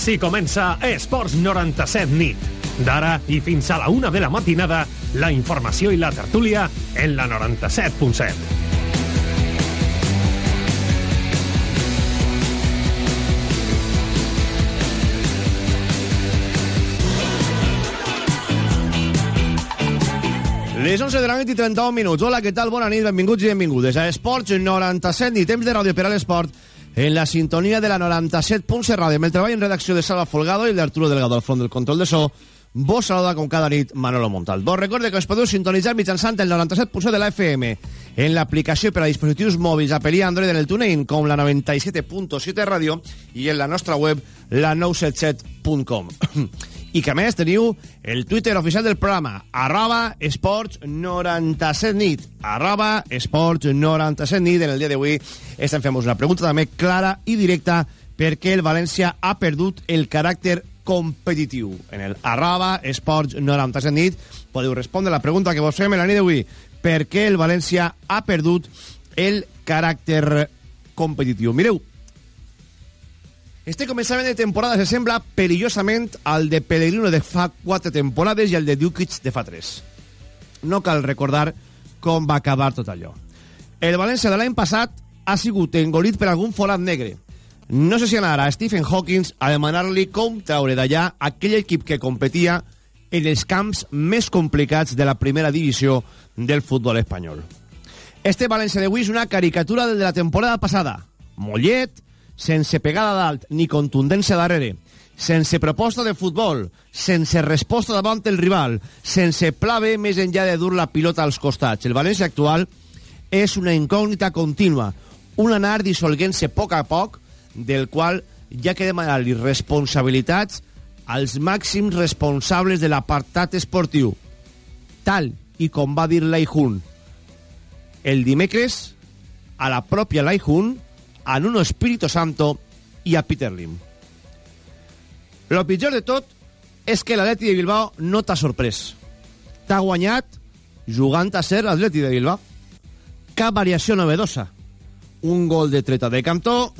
Així comença Esports 97 nit. D'ara i fins a la una de la matinada, la informació i la tertúlia en la 97.7. Les 11 de la nit i 31 minuts. Hola, què tal? Bona nit, benvinguts i benvingudes a Esports 97 i temps de ràdio per a l'esport en la sintonia de la 97.7 ràdio. Amb el treball en redacció de Salva Folgado i d'Arturo Delgado al front del control de so, vos saluda com cada nit Manolo Montal. Vos recorde que us podeu sintonitzar mitjançant el 97.7 de la FM en l'aplicació per a dispositius mòbils Apple i Android en el TuneIn com la 97.7 ràdio i en la nostra web la 977.com. i que a més teniu el Twitter oficial del programa arroba esports 97 nit. Arroba esports 97 nit. En el dia d'avui estem fent una pregunta també clara i directa perquè el València ha perdut el caràcter competitiu. En el arroba esports 97 nit podeu respondre la pregunta que vos fem en la nit d'avui. Per què el València ha perdut el caràcter competitiu? Mireu este començament de temporada se sembla perillosament al de Pellegrino de fa 4 temporades i al de Dukic de fa 3. No cal recordar com va acabar tot allò. El València de l'any passat ha sigut engolit per algun forat negre. No sé si anarà Stephen Hawking a demanar-li com traure d'allà aquell equip que competia en els camps més complicats de la primera divisió del futbol espanyol. Este València d'avui és una caricatura de la temporada passada. Mollet, sense pegada dalt ni contundència darrere, sense proposta de futbol, sense resposta davant el rival, sense pla B més enllà de dur la pilota als costats. El València actual és una incògnita contínua, un anar dissolguent-se a poc a poc, del qual ja que demanar-li responsabilitats als màxims responsables de l'apartat esportiu, tal i com va dir l'Aihun. El dimecres, a la pròpia l'Aihun, a Nuno Espíritu Santo i a Peter Lim. Lo pitjor de tot és que l'Atleti de Bilbao no t'ha sorprès. T'ha guanyat jugant a ser l'Atleti de Bilbao. Cap variació novedosa. Un gol de treta de Cantó,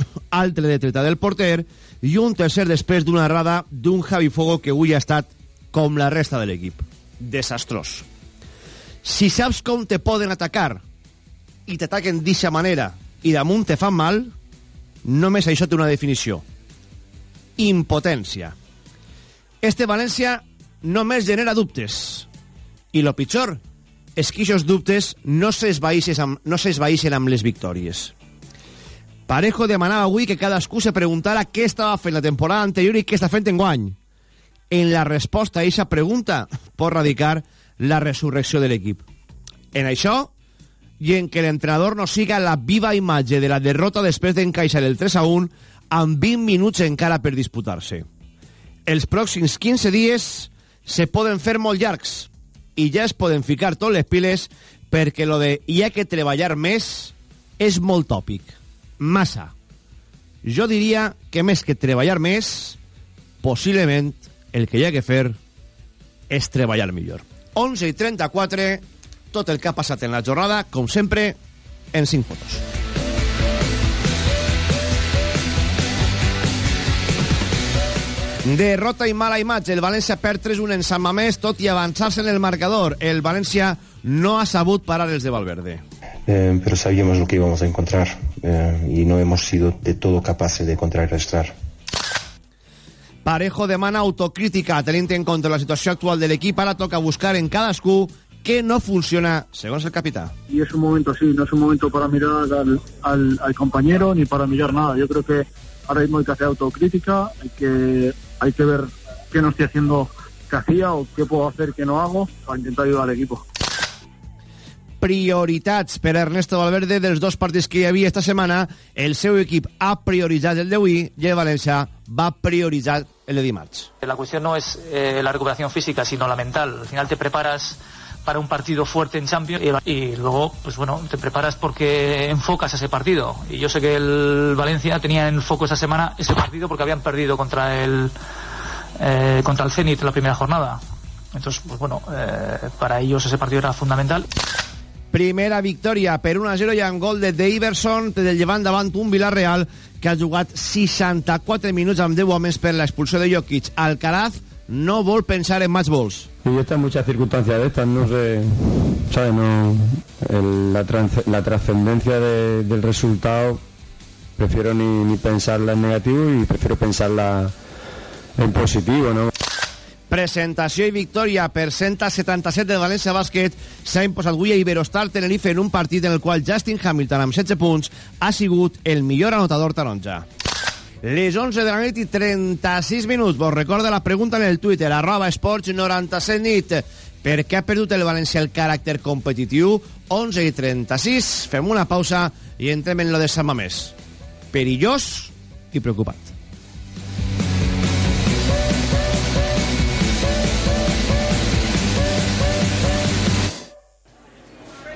altre de treta del porter i un tercer després d'una errada d'un Javi Fogo que avui ha estat com la resta de l'equip. Desastrós. Si saps com te poden atacar i t'ataquen d'eixa manera i damunt te fan mal, només això té una definició. Impotència. Este València només genera dubtes. I lo pitjor és que aquests dubtes no s'esvaïxen amb, no amb les victòries. Parejo demanava avui que cadascú se preguntara què estava fent la temporada anterior i què està fent en guany. En la resposta a aquesta pregunta pot radicar la resurrecció de l'equip. En això i en que l'entrenador no siga la viva imatge de la derrota després d'encaixar el 3 a 1 amb 20 minuts encara per disputar-se. Els pròxims 15 dies se poden fer molt llargs i ja es poden ficar tot les piles perquè lo de hi ha que treballar més és molt tòpic. Massa. Jo diria que més que treballar més, possiblement el que hi ha que fer és treballar millor. 11 i 34 tot el que ha passat en la jornada, com sempre, en 5 fotos. Derrota i mala imatge. El València perd 3-1 en Sant Mamés, tot i avançar-se en el marcador. El València no ha sabut parar els de Valverde. Eh, pero sabíamos lo que íbamos a encontrar eh, y no hemos sido de todo capaces de contrarrestar. Parejo demana autocrítica tenint en compte la situació actual de l'equip. Ara toca buscar en cadascú que no funciona, según el capitán. Y es un momento así, no es un momento para mirar al, al, al, compañero ni para mirar nada. Yo creo que ahora mismo hay que hacer autocrítica, hay que, hay que ver qué no estoy haciendo que hacía o qué puedo hacer que no hago para intentar ayudar al equipo. Prioritats per Ernesto Valverde dels dos partits que hi havia esta setmana. El seu equip ha prioritzat el d'avui i el València va prioritzar el de dimarts. La cuestión no es eh, la recuperación física, sino la mental. Al final te preparas para un partido fuerte en Champions y, y, luego, pues bueno, te preparas porque enfocas ese partido. Y yo sé que el Valencia tenía en foco esa semana ese partido porque habían perdido contra el eh, contra el Zenit en la primera jornada. Entonces, pues bueno, eh, para ellos ese partido era fundamental. Primera victòria per 1-0 i amb gol de Daverson del llevant davant un Villarreal que ha jugat 64 minuts amb 10 homes per l'expulsió de Jokic. Alcaraz no vol pensar en match balls. Y están muchas circunstancias de estas, no sé, ¿sabes? No, el- la, trans- la trascendencia de- del resultado, prefiero ni, ni pensarla en negativo y prefiero pensarla en positivo, ¿no? Presentació i victòria per 177 del València Bàsquet s'ha imposat avui a Iberostar Tenerife en un partit en el qual Justin Hamilton amb 16 punts ha sigut el millor anotador taronja. Les 11 de la nit i 36 minuts. Vos recorda la pregunta en el Twitter, arroba esports 97 nit. Per què ha perdut el València el caràcter competitiu? 11 i 36. Fem una pausa i entrem en lo de Sant Mamés. Perillós i preocupat.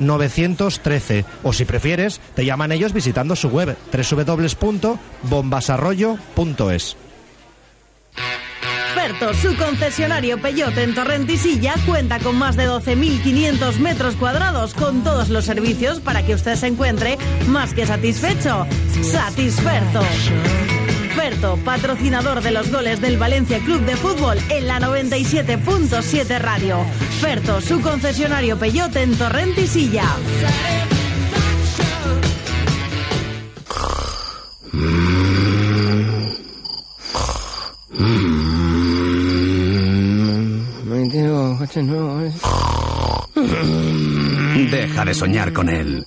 913 o si prefieres te llaman ellos visitando su web www.bombasarroyo.es. Ferto, su concesionario Peyote en Torrentisilla, cuenta con más de 12.500 metros cuadrados con todos los servicios para que usted se encuentre más que satisfecho. Satisferto. Ferto, patrocinador de los goles del Valencia Club de Fútbol en la 97.7 Radio. Ferto, su concesionario Peyote en Torrentisilla. Deja de soñar con él.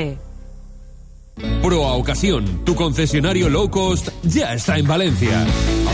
Proa Ocasión, tu concesionario low cost, ya está en Valencia.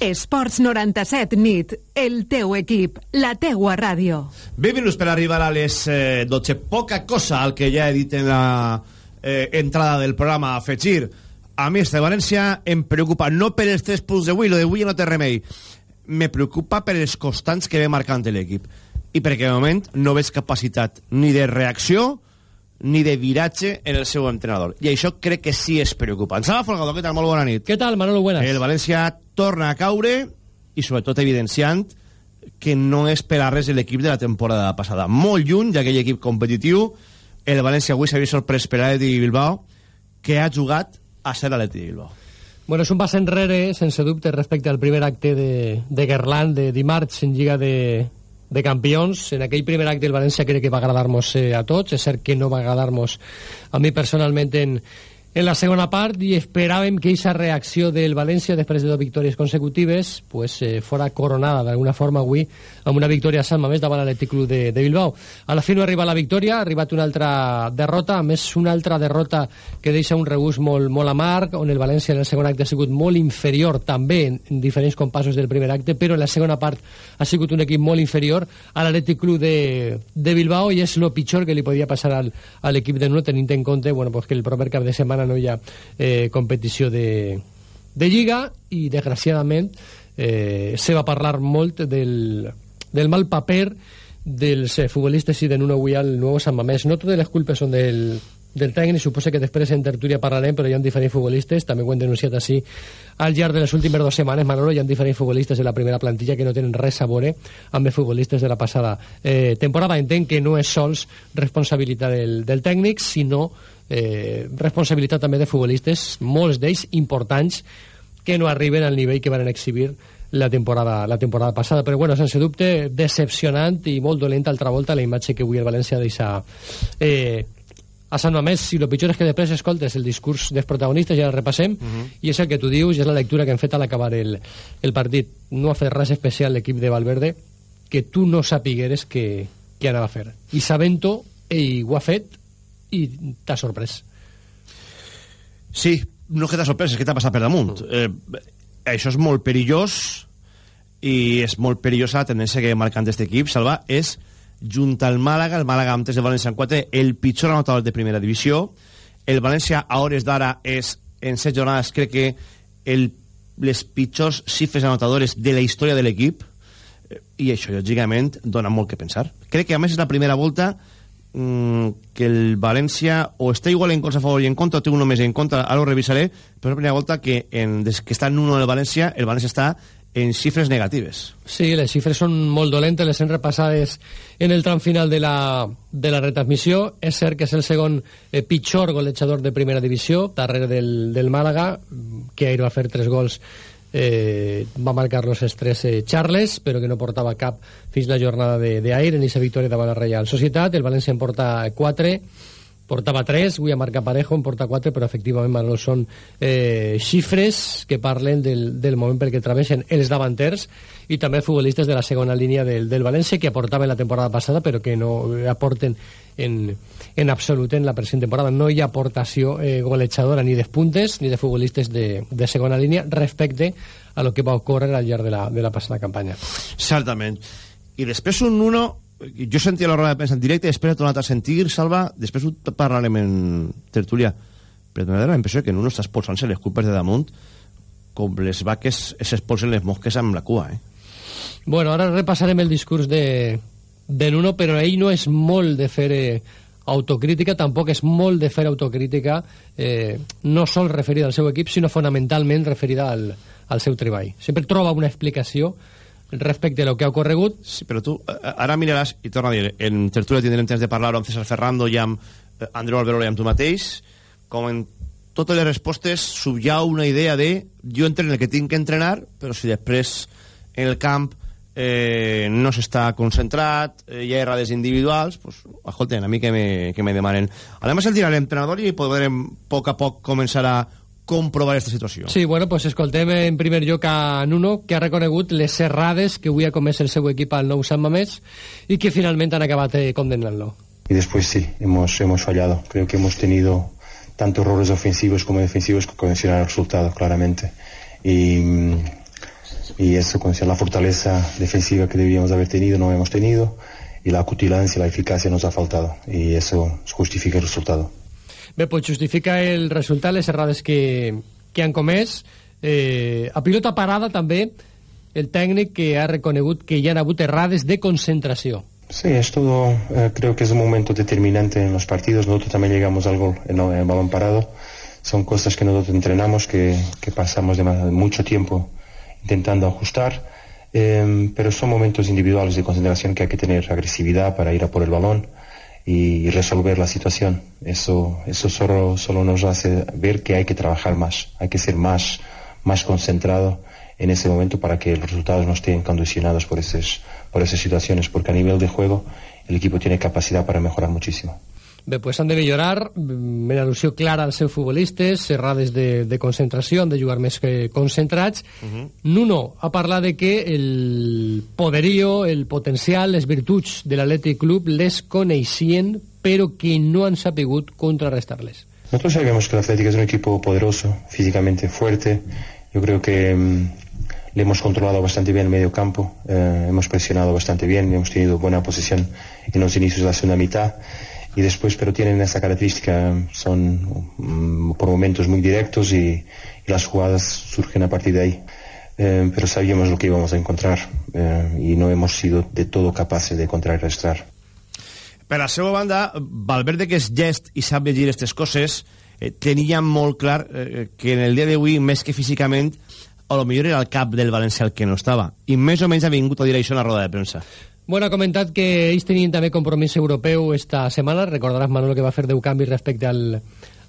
Esports 97 nit. El teu equip. La teua ràdio. Benvinguts per arribar a les eh, 12. Poca cosa al que ja he dit en la eh, entrada del programa a afegir. A mi este València em preocupa, no per els tres punts d'avui, lo d'avui no té remei. Me preocupa per els constants que ve marcant l'equip. I perquè de moment no veig capacitat ni de reacció ni de viratge en el seu entrenador. I això crec que sí és preocupant. Sala Folgado, què tal? Molt bona nit. Què tal, Manolo? Buenas. El València torna a caure i sobretot evidenciant que no és per a res l'equip de la temporada passada. Molt lluny d'aquell equip competitiu. El València avui s'havia sorprès per l'Atleti Bilbao que ha jugat a ser l'Atleti Bilbao. Bueno, és un pas enrere, sense dubte, respecte al primer acte de, de Gerland de dimarts en Lliga de, de Campions. En aquell primer acte el València crec que va agradar-nos eh, a tots. És cert que no va agradar-nos a mi personalment en, en la segona part i esperàvem que aquesta reacció del València després de dues victòries consecutives pues, eh, fora coronada d'alguna forma avui amb una victòria a Sant Mamés davant l'Atlètic Club de, de Bilbao. A la fi no arriba la victòria, ha arribat una altra derrota, a més una altra derrota que deixa un regús molt, molt amarg, on el València en el segon acte ha sigut molt inferior també en, en diferents compassos del primer acte, però en la segona part ha sigut un equip molt inferior a l'Atlètic Club de, de Bilbao i és el pitjor que li podia passar al, a l'equip de Nuno tenint en compte bueno, pues que el proper cap de setmana no hi ha eh, competició de, de Lliga i desgraciadament eh, se va parlar molt del, del mal paper dels eh, futbolistes i de Nuno avui al nou Sant Mamés. No totes les culpes són del, del tècnic, suposa que després en tertúlia parlarem, però hi ha diferents futbolistes, també ho hem denunciat així al llarg de les últimes dues setmanes, Manolo, hi ha diferents futbolistes de la primera plantilla que no tenen res a veure amb els futbolistes de la passada eh, temporada. Entenc que no és sols responsabilitat del, del tècnic, sinó eh, responsabilitat també de futbolistes, molts d'ells importants, que no arriben al nivell que van exhibir la temporada, la temporada passada. Però, bueno, sense dubte, decepcionant i molt dolent altra volta la imatge que avui el València deixa eh, a Sant Mamés. Si el pitjor és que després escoltes el discurs dels protagonistes, ja el repassem, uh -huh. i és el que tu dius, és la lectura que hem fet a l'acabar el, el partit. No ha fet res especial l'equip de Valverde que tu no sapigueres que, que anava a fer. I sabent-ho, ell ho ha fet i t'ha sorprès. Sí, no que t'ha sorprès, és que t'ha passat per damunt. Mm. Eh, això és molt perillós i és molt perillosa la tendència que marcant aquest equip, Salva, és junt al Màlaga, el Màlaga amb 3 de València en 4, el pitjor anotador de primera divisió. El València, a hores d'ara, és, en 7 jornades, crec que el, les pitjors xifres anotadores de la història de l'equip, i això, lògicament, dona molt que pensar. Crec que, a més, és la primera volta mm, que el València o està igual en cosa a favor i en contra o té un només en contra, ara ho revisaré però és la primera volta que en, des que està en uno del València el València està en xifres negatives. Sí, les xifres són molt dolentes, les hem repassades en el tram final de la, de la retransmissió. És cert que és el segon eh, pitjor golejador de primera divisió, darrere del, del Màlaga, que ahir va fer tres gols eh, va marcar los estrès eh, Charles, però que no portava cap fins la jornada d'ahir en aquesta victòria davant la Reial Societat. El València en porta 4, portava 3, avui ha marcat Parejo, en porta 4, però efectivament Manol, són eh, xifres que parlen del, del moment pel que travessen els davanters i també futbolistes de la segona línia del, del València que aportaven la temporada passada però que no aporten en, en absolut en la present temporada. No hi ha aportació eh, golejadora ni de puntes ni de futbolistes de, de segona línia respecte a lo que va ocórrer al llarg de la, de la passada campanya. Certament. I després un uno jo sentia la roda de premsa en directe després he tornat a sentir, Salva, després ho parlarem en tertúlia, però m'ha la impressió que en uno està expulsant-se les culpes de damunt com les vaques s'expulsen les mosques amb la cua, eh? Bueno, ara repassarem el discurs de, de Nuno, però ell no és molt de fer eh, autocrítica, tampoc és molt de fer autocrítica, eh, no sol referida al seu equip, sinó fonamentalment referida al, al seu treball. Sempre troba una explicació respecte a lo que ha ocorregut. Sí, però tu eh, ara miraràs, i torna a dir, en tertúlia tindrem temps de parlar amb César Ferrando i amb eh, Andreu Alberola i amb tu mateix, com en totes les respostes subjau una idea de jo entreno el que tinc que entrenar, però si després en el camp eh, no s'està concentrat, eh, hi ha errades individuals, pues, escolten, a mi que me, que me demanen. Anem a sentir a l'entrenador i podrem a poc a poc començar a comprovar aquesta situació. Sí, bueno, pues escoltem en primer lloc a Nuno, que ha reconegut les errades que avui ha comès el seu equip al nou Sant Mamés i que finalment han acabat eh, condenant-lo. Y después sí, hemos, hemos fallado. Creo que hemos tenido tanto errores ofensivos como defensivos que condicionan el resultado, claramente. Y y eso con la fortaleza defensiva que debíamos haber tenido no hemos tenido y la cutilancia, la eficacia nos ha faltado y eso justifica el resultado. Bé, pues justifica el resultat, les errades que, que han comès. Eh, a pilota parada també el tècnic que ha reconegut que hi ha hagut errades de concentració. Sí, es todo, eh, creo que es un momento determinante en los partidos. Nosotros también llegamos al gol en, en balón parado. Son cosas que nosotros entrenamos, que, que pasamos de mucho tiempo intentando ajustar, eh, pero son momentos individuales de concentración que hay que tener agresividad para ir a por el balón y resolver la situación. Eso, eso solo, solo nos hace ver que hay que trabajar más, hay que ser más, más concentrado en ese momento para que los resultados no estén condicionados por esas, por esas situaciones, porque a nivel de juego el equipo tiene capacidad para mejorar muchísimo. Bé, pues han de millorar, en al·lusió clara als seus futbolistes, serrades de, de concentració, han de jugar més que concentrats. Uh -huh. Nuno ha parlat de que el poderío, el potencial, les virtuts de l'Atlètic Club les coneixien, però que no han sapigut contrarrestar-les. Nosotros sabemos que el Atlético es un equipo poderoso, físicamente fuerte. Yo creo que mmm, le hemos controlado bastante bien el medio campo, eh, hemos presionado bastante bien, hemos tenido buena posición en los inicios de la segunda mitad y después, pero tienen esa característica, son um, por momentos muy directos y, y, las jugadas surgen a partir de ahí. Eh, pero sabíamos lo que íbamos a encontrar eh, y no hemos sido de todo capaces de contrarrestar. Per la seva banda, Valverde, que és gest i sap llegir aquestes coses, eh, tenia molt clar eh, que en el dia d'avui, més que físicament, a lo millor era el cap del València el que no estava. I més o menys ha vingut a dir això en la roda de premsa. Bueno, ha comentat que ells tenien també compromís europeu esta setmana. Recordaràs, Manolo, que va fer 10 canvis respecte al,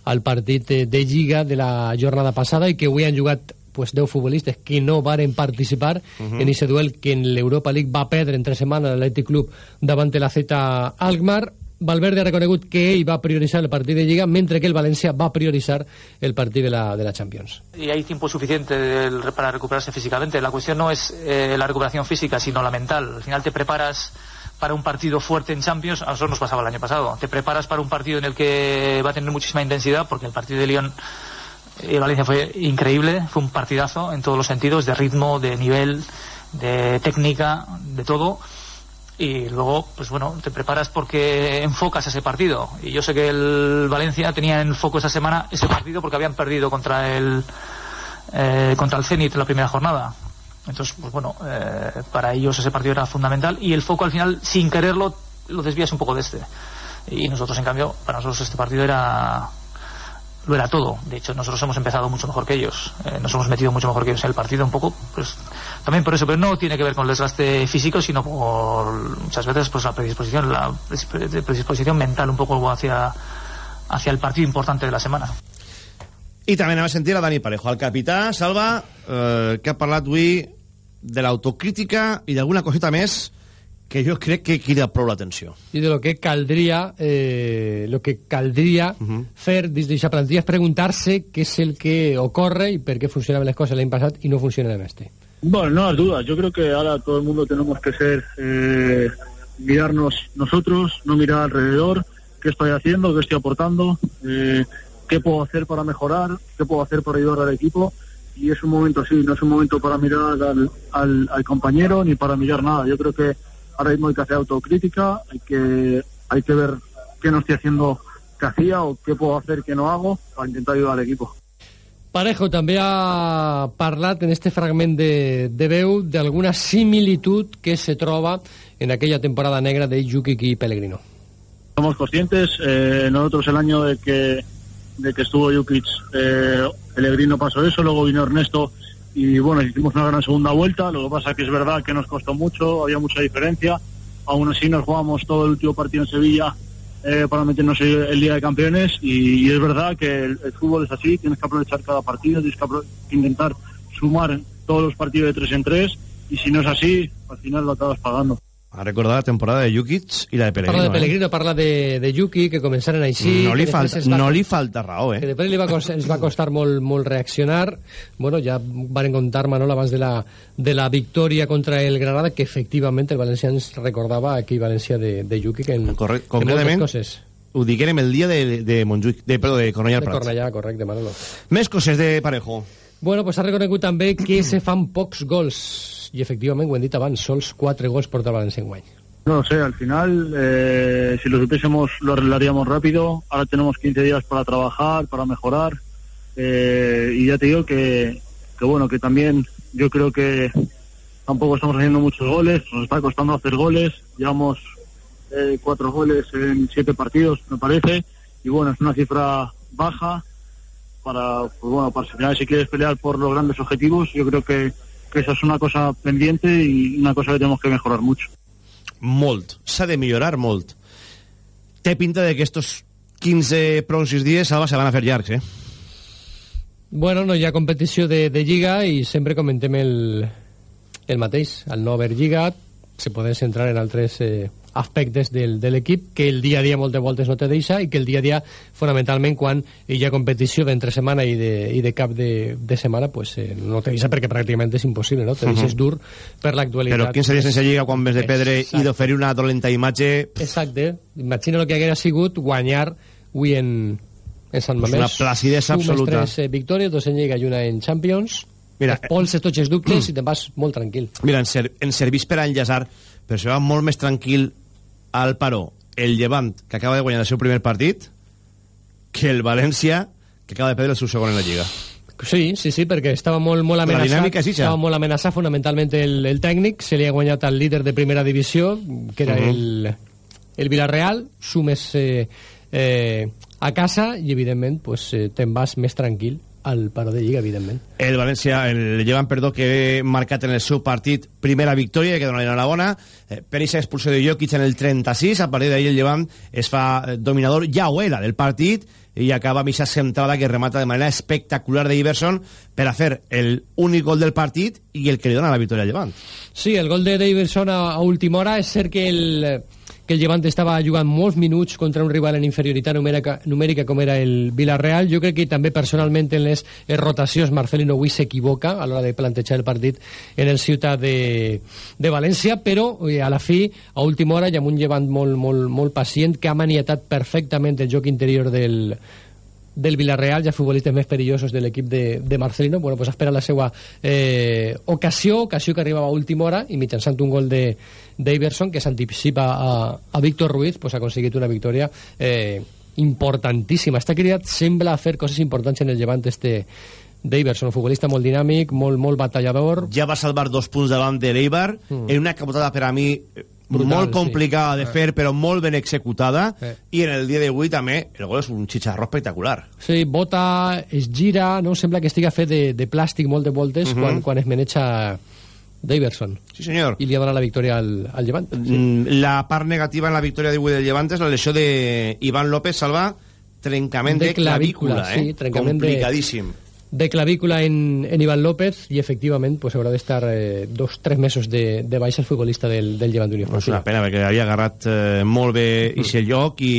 al partit de Lliga de la jornada passada i que avui han jugat pues, 10 futbolistes que no varen participar uh -huh. en aquest duel que en l'Europa League va perdre entre setmana l'Atlètic Club davant de la Z Alkmaar Valverde reconegut que ell va priorizar el partit de Lliga mentre que el València va priorizar el partit de la, de la Champions. Y hay tiempo suficiente para recuperarse físicamente. La cuestión no es eh, la recuperación física, sino la mental. Al final te preparas para un partido fuerte en Champions, a nosotros nos pasaba el año pasado. Te preparas para un partido en el que va a tener muchísima intensidad, porque el partido de Lyon y Valencia fue increíble, fue un partidazo en todos los sentidos, de ritmo, de nivel, de técnica, de todo y luego, pues bueno, te preparas porque enfocas ese partido. Y yo sé que el Valencia tenía en foco esa semana ese partido porque habían perdido contra el eh, contra el Zenit en la primera jornada. Entonces, pues bueno, eh, para ellos ese partido era fundamental y el foco al final, sin quererlo, lo desvías un poco de este. Y nosotros, en cambio, para nosotros este partido era lo era todo. De hecho, nosotros hemos empezado mucho mejor que ellos. Eh, nos hemos metido mucho mejor que ellos en el partido, un poco, pues también por eso, pero no tiene que ver con el desgaste físico, sino por muchas veces pues la predisposición, la predisposición mental un poco hacia, hacia el partido importante de la semana. I també anem a sentir a Dani Parejo, el capità, Salva, eh, que ha parlat avui de l'autocrítica i d'alguna coseta més que jo crec que crida prou l'atenció. I de lo que caldria, eh, lo que caldria uh -huh. fer des d'aquesta plantilla és preguntar-se què és el que ocorre i per què funcionaven les coses l'any passat i no funcionen en este. Bueno, no hay dudas. Yo creo que ahora todo el mundo tenemos que ser, eh, mirarnos nosotros, no mirar alrededor, qué estoy haciendo, qué estoy aportando, eh, qué puedo hacer para mejorar, qué puedo hacer para ayudar al equipo. Y es un momento así, no es un momento para mirar al, al, al compañero ni para mirar nada. Yo creo que ahora mismo hay que hacer autocrítica, hay que, hay que ver qué no estoy haciendo que hacía o qué puedo hacer que no hago para intentar ayudar al equipo. Parejo també ha parlat en este fragment de, de veu d'alguna similitud que se troba en aquella temporada negra de Jukic y Pellegrino. Somos conscientes, eh, nosotros el año de que, de que estuvo Jukic, eh, Pellegrino pasó eso, luego vino Ernesto y bueno, hicimos una gran segunda vuelta, lo que pasa que es verdad que nos costó mucho, había mucha diferencia, aún así nos jugamos todo el último partido en Sevilla eh, para meternos el, Día de Campeones. Y, y es verdad que el, el, fútbol es así, tienes que aprovechar cada partido, tienes que intentar sumar todos los partidos de tres en tres. Y si no es así, al final lo acabas pagando. Ha recordat la temporada de Jukic i la de Pellegrino. Parla de Pellegrino, eh? parla de, de Yuki, que començaren així... No li, falta, va, no li falta raó, eh? Que després li va, ens va costar molt, molt reaccionar. Bueno, ja van contar, Manol, abans de la, de la victòria contra el Granada, que efectivament el Valencià ens recordava aquí València de, de Yuki, que en, Correcte, completament. coses. Ho diguérem el dia de, de Montjuïc, de, perdó, de Cornellà de Prat. Cornellà, correcte, Manolo. Més coses de Parejo. Bueno, pues ha reconegut també que se fan pocs gols i efectivament, ho hem dit abans, sols 4 gols porta el València en guany. No sé, al final, eh, si lo supiésemos, lo arreglaríamos rápido. Ahora tenemos 15 días para trabajar, para mejorar. Eh, y ya te digo que, que, bueno, que también yo creo que tampoco estamos haciendo muchos goles, nos está costando hacer goles. Llevamos eh, cuatro goles en siete partidos, me parece. Y bueno, es una cifra baja para, pues bueno, para si quieres pelear por los grandes objetivos. Yo creo que, que esa es una cosa pendiente y una cosa que tenemos que mejorar mucho. molt, s'ha de millorar molt. té pinta de que estos 15 pròxims dies, Salva, se van a fer llargs, eh? Bueno, no hi ha competició de, de Lliga i sempre comentem el, el mateix. Al no haver Lliga se poden centrar en altres eh, aspectes del, de l'equip que el dia a dia moltes voltes no te deixa i que el dia a dia fonamentalment quan hi ha competició d'entre setmana i de, i de cap de, de setmana pues, eh, no te deixa perquè pràcticament és impossible no? te deixes dur per l'actualitat. Però 15 dies sense lliga quan ves de pedre i d'oferir una dolenta imatge... exacte, imagina el que haguera sigut guanyar avui en, en Sant Pues Mamés. una placidesa absoluta. tres eh, victòries, dos en Lliga i una en Champions. Mira, Mira, pols tots els dubtes i te'n vas molt tranquil. Mira, en, ser, en servís per enllaçar, però se va molt més tranquil al Paró el Llevant, que acaba de guanyar el seu primer partit, que el València, que acaba de perdre el seu segon en la Lliga. Sí, sí, sí, perquè estava molt, molt La amenaçat. dinàmica és ixa. Estava molt amenaçat fonamentalment el, el tècnic. Se li ha guanyat al líder de primera divisió, que era Mhm. el, el Villarreal. Sumes eh, eh, a casa i, evidentment, pues, eh, te'n vas més tranquil al paró de Lliga, evidentment. El València, el Llevant, perdó, que he marcat en el seu partit primera victòria, que dona l'enhorabona, eh, per aquesta expulsió de Jokic en el 36, a partir d'ahir el Llevant es fa eh, dominador, ja ho era, del partit, i acaba amb aquesta centrada que remata de manera espectacular de Iverson per a fer el únic gol del partit i el que li dona la victòria al Llevant. Sí, el gol de Davidson a, a última hora és cert que el, que el Llevant estava jugant molts minuts contra un rival en inferioritat numèrica, numèrica com era el Villarreal. Jo crec que també personalment en les rotacions Marcelino avui s'equivoca a l'hora de plantejar el partit en el ciutat de, de València, però eh, a la fi, a última hora, i amb un Llevant molt, molt, molt pacient que ha maniatat perfectament el joc interior del, del Villarreal, ja futbolistes més perillosos de l'equip de, de Marcelino, bueno, pues espera la seva eh, ocasió, ocasió que arribava a última hora i mitjançant un gol de d'Iverson que s'anticipa a, a Víctor Ruiz pues ha aconseguit una victòria eh, importantíssima. Està cridat sembla fer coses importants en el llevant este d'Iverson, un futbolista molt dinàmic, molt, molt batallador. Ja va salvar dos punts davant de l'Eibar, mm. en una capotada per a mi eh, Brutal, molt complicada sí. de fer, però molt ben executada, Eh. i en el dia d'avui també el gol és un xicharró espectacular. Sí, bota, es gira, no? Sembla que estiga fet de, de plàstic molt de voltes Mhm. quan, quan es maneja Daverson. Sí, senyor. I li ha donat la victòria al, al Llevant. Mm, La part negativa en la victòria d'avui del Llevant és la lesió de Iván López Salva, trencament de, De clavícula, clavícula, eh? sí, trencament de- complicadíssim. de clavícula en, en Iván López i efectivament pues, haurà d'estar eh, dos, tres mesos de, de baixa el futbolista del, del Llevant d'Unió És una pena perquè havia agarrat eh, molt bé Mm. aquest lloc i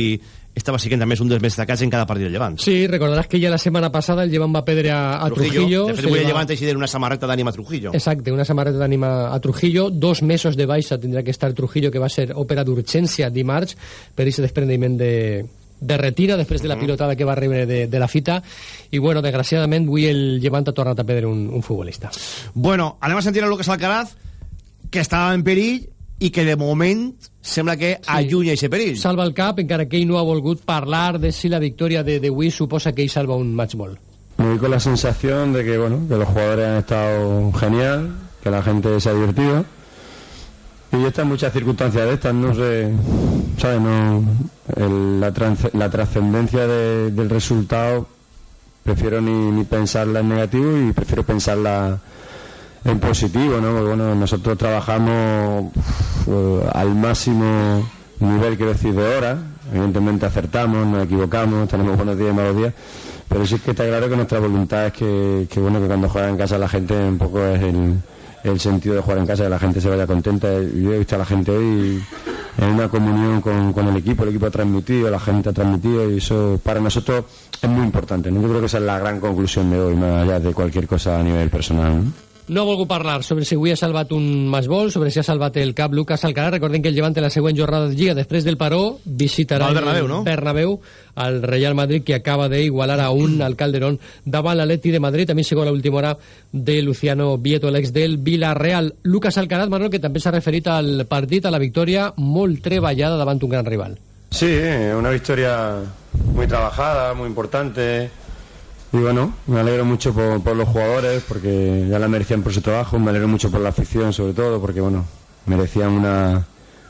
estava sent també és un dels més destacats en cada partit del Llevant. Sí, recordaràs que ja la setmana passada el Llevant va perdre a, a Trujillo. De fet, avui el va- Llevant així una samarreta d'ànima Trujillo. Exacte, una samarreta d'ànima a Trujillo. Dos mesos de baixa tindrà que estar Trujillo, que va ser òpera d'urgència dimarts per aquest desprendiment de, de retira després de la pilotada que va rebre de, de la fita i bueno, desgraciadament avui el Llevant ha tornat a perdre un, un futbolista Bueno, anem a sentir a Lucas Alcaraz, que estava en perill i que de moment sembla que sí. allunya aquest perill. salva el cap, encara que ell no ha volgut parlar de si la victòria de d'avui suposa que ell salva un matchball Me voy con la sensación de que bueno que los jugadores han estado genial, que la gente se ha divertido. Y en muchas circunstancias de estas, no sé, ¿sabes? No, el- la, la trascendencia de- del resultado prefiero ni, ni pensarla en negativo y prefiero pensarla en positivo, ¿no? Bueno, nosotros trabajamos eh, al máximo nivel, quiero decir, de horas. Evidentemente acertamos, nos equivocamos, tenemos buenos días y malos días. Pero sí que está claro que nuestra voluntad es que, que, bueno, que cuando juega en casa la gente un poco es el, el sentido de jugar en casa, que la gente se vaya contenta. Yo he visto a la gente hoy en una comunión con, con el equipo, el equipo ha transmitido, la gente ha transmitido y eso para nosotros es muy importante. ¿no? Yo creo que esa es la gran conclusión de hoy, más allá de cualquier cosa a nivel personal. ¿no? No ha volgut parlar sobre si avui ha salvat un matchball, sobre si ha salvat el cap Lucas Alcaraz. Recordem que el Llevant en la següent jornada de Lliga, després del paró, visitarà al Bernabéu, no? Bernabéu al Real Madrid, que acaba d'igualar a un al Calderón davant l'Atleti de Madrid. També segons l'última hora de Luciano Vieto, l'ex del Villarreal. Lucas Alcaraz, Manol, que també s'ha referit al partit, a la victòria molt treballada davant un gran rival. Sí, una victoria muy trabajada, muy importante. Y bueno, me alegro mucho por, por los jugadores porque ya la merecían por su trabajo. Me alegro mucho por la afición, sobre todo, porque bueno, merecían una,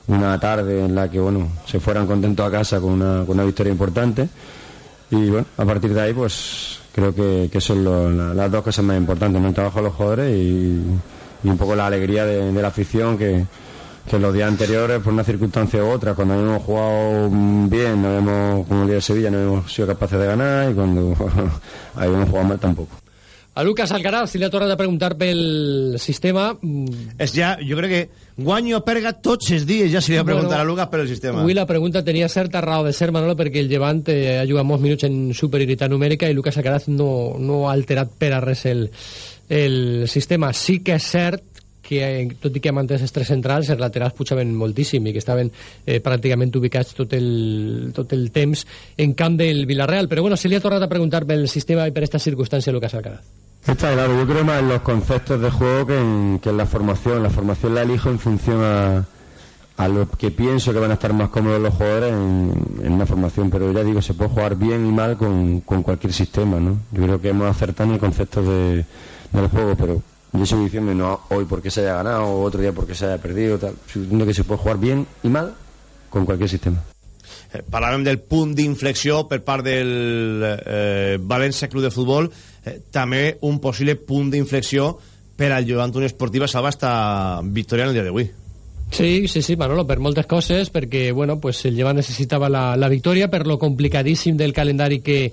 una tarde en la que bueno se fueran contentos a casa con una, con una victoria importante. Y bueno, a partir de ahí, pues creo que, que son lo- la- las dos cosas más importantes: ¿no? el trabajo de los jugadores y, y un poco la alegría de, de la afición que, que los días anteriores, por una circunstancia u otra, cuando habíamos jugado bien, no habíamos, como el día de Sevilla, no habíamos sido capaces de ganar y cuando habíamos jugado mal tampoco. A Lucas Alcaraz, si li ha tornat a preguntar pel sistema... mm, És ja, jo crec que guanyo perga tots els dies ja se li va preguntar Bueno, a Lucas per el sistema. Avui la pregunta tenia certa raó de ser, Manolo, perquè el Llevant eh, ha jugat molts minuts en superioritat numèrica i Lucas Alcaraz no, no ha alterat per a res el, el sistema. Sí que és cert que, tot i que mantès els tres centrals, els laterals pujaven moltíssim i que estaven eh, pràcticament ubicats tot el, tot el temps en camp del Villarreal. Però bueno, se li ha tornat a preguntar pel sistema i per esta circumstància Lucas Alcaraz. Está claro, yo creo más en los conceptos de juego que en, que en la formación. La formación la elijo en función a, a lo que pienso que van a estar más cómodos los jugadores en, en una formación. Pero ya digo, se puede jugar bien y mal con, con cualquier sistema, ¿no? Yo creo que hemos acertado en el concepto de, del juego, pero yo sigo diciendo no hoy porque se haya ganado o otro día porque se haya perdido, tal. Sigo diciendo que se puede jugar bien y mal con cualquier sistema. Eh, parlàvem del punt d'inflexió per part del eh, València Club de Futbol eh, també un possible punt d'inflexió per al Joventut Esportiva Salva victòria en el dia d'avui Sí, sí, sí, Manolo, per moltes coses, perquè, bueno, pues el Llevant necessitava la, la victòria per lo complicadíssim del calendari que,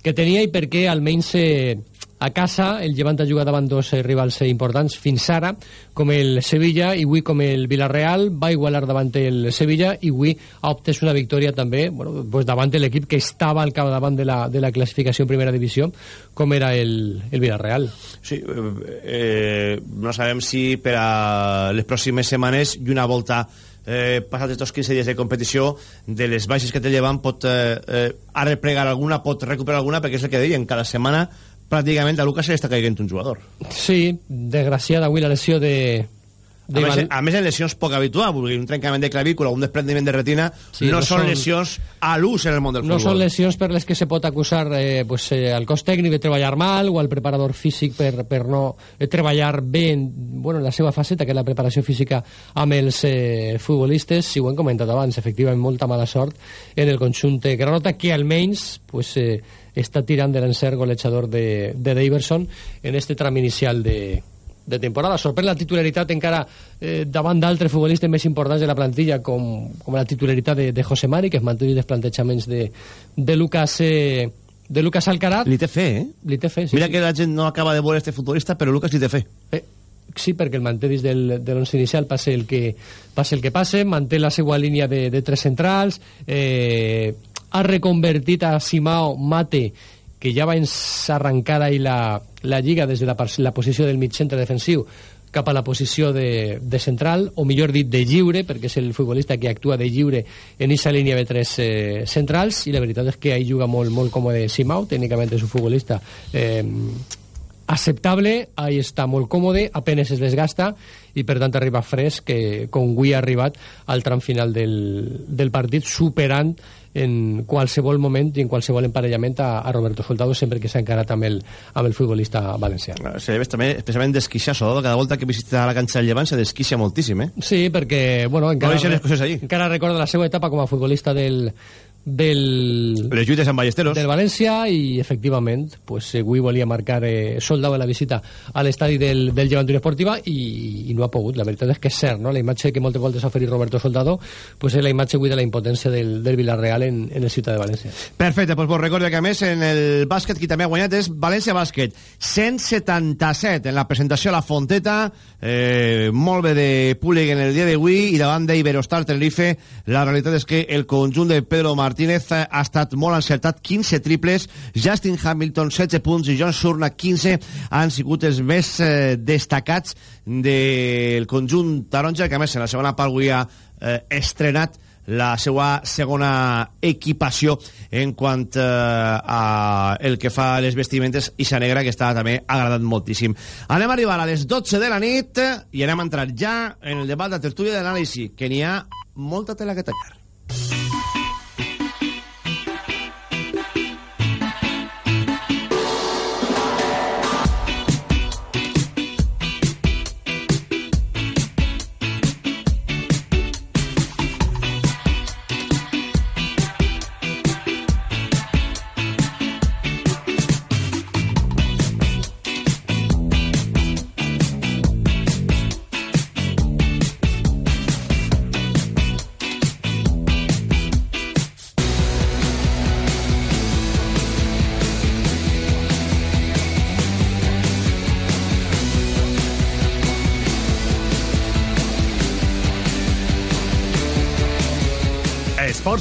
que tenia i perquè almenys eh, a casa el Llevant ha jugat davant dos eh, rivals eh, importants fins ara, com el Sevilla i avui com el Villarreal, va igualar davant el Sevilla i avui ha obtès una victòria també bueno, pues davant l'equip que estava al capdavant de la, de la classificació en primera divisió, com era el, el Villarreal. Sí, eh, eh, no sabem si per a les pròximes setmanes i una volta eh, passats estos 15 dies de competició de les baixes que té llevant pot eh, eh, arreplegar alguna, pot recuperar alguna perquè és el que deien, cada setmana pràcticament a Lucas se està caient un jugador. Sí, desgraciada avui la lesió de... a més, a més en lesions poc habituals perquè un trencament de clavícula o un desprendiment de retina Sí, no, no són lesions a l'ús en el món del No futbol. són lesions per les que se pot acusar eh, pues, eh, al cos tècnic de treballar mal o al preparador físic per, per no eh, treballar bé en, bueno, en la seva faceta, que és la preparació física amb els eh, futbolistes, si ho hem comentat abans, efectivament molta mala sort en el conjunt eh, granota, que almenys pues, eh, està tirant de l'encert golejador de, de Daverson en este tram inicial de, de temporada. Sorprèn la titularitat encara eh, davant d'altres futbolistes més importants de la plantilla, com, com la titularitat de, de José Mari, que es manté els plantejaments de, de Lucas... Eh, de Lucas Alcaraz. Li té fe, eh? Li té fe, sí. Mira sí. que la gent no acaba de veure este futbolista, però Lucas li té fe. Eh, sí, perquè el manté dins del, de l'once inicial passe el que passe el que passe, manté la seva línia de, de tres centrals, eh, ha reconvertit a Simao Mate, que ja va arrencar ahir la, la lliga des de la, la posició del mig centre defensiu cap a la posició de, de central, o millor dit, de lliure, perquè és el futbolista que actua de lliure en aquesta línia de tres eh, centrals, i la veritat és que ahí juga molt, molt còmode Simao, tècnicament és un futbolista eh, acceptable, ahí està molt còmode, apenes es desgasta i per tant arriba fresc que com avui ha arribat al tram final del, del partit superant en qualsevol moment i en qualsevol emparellament a, a Roberto Soldado sempre que s'ha encarat amb el, amb el futbolista valencià. Se debe també especialment desquixar Soldado, cada volta que visita la canxa del Llevant se desquixa moltíssim, eh? Sí, perquè bueno, encara, allí. encara recorda la seva etapa com a futbolista del, del, Les lluites amb Ballesteros. del València i efectivament pues, avui volia marcar eh, Soldado en la visita a l'estadi del, del Llevant Unió Esportiva i, i no ha pogut, la veritat és que és cert no? la imatge que moltes voltes ha oferit Roberto Soldado pues, és la imatge avui de la impotència del, del Villarreal en, en el Ciutat de València Perfecte, doncs vos recordo que a més en el bàsquet qui també ha guanyat és València Bàsquet 177 en la presentació a la Fonteta eh, molt bé de públic en el dia d'avui i davant d'Iberostar Tenerife la realitat és que el conjunt de Pedro Martínez ha estat molt encertat 15 triples, Justin Hamilton 16 punts i John Surna 15 han sigut els més eh, destacats del conjunt taronja que a més en la segona part avui ha eh, estrenat la seva segona equipació en quant eh, a el que fa les vestimentes i sa negra que està també agradat moltíssim. Anem a arribar a les 12 de la nit i anem a entrar ja en el debat de tertúlia d'anàlisi que n'hi ha molta tela que tallar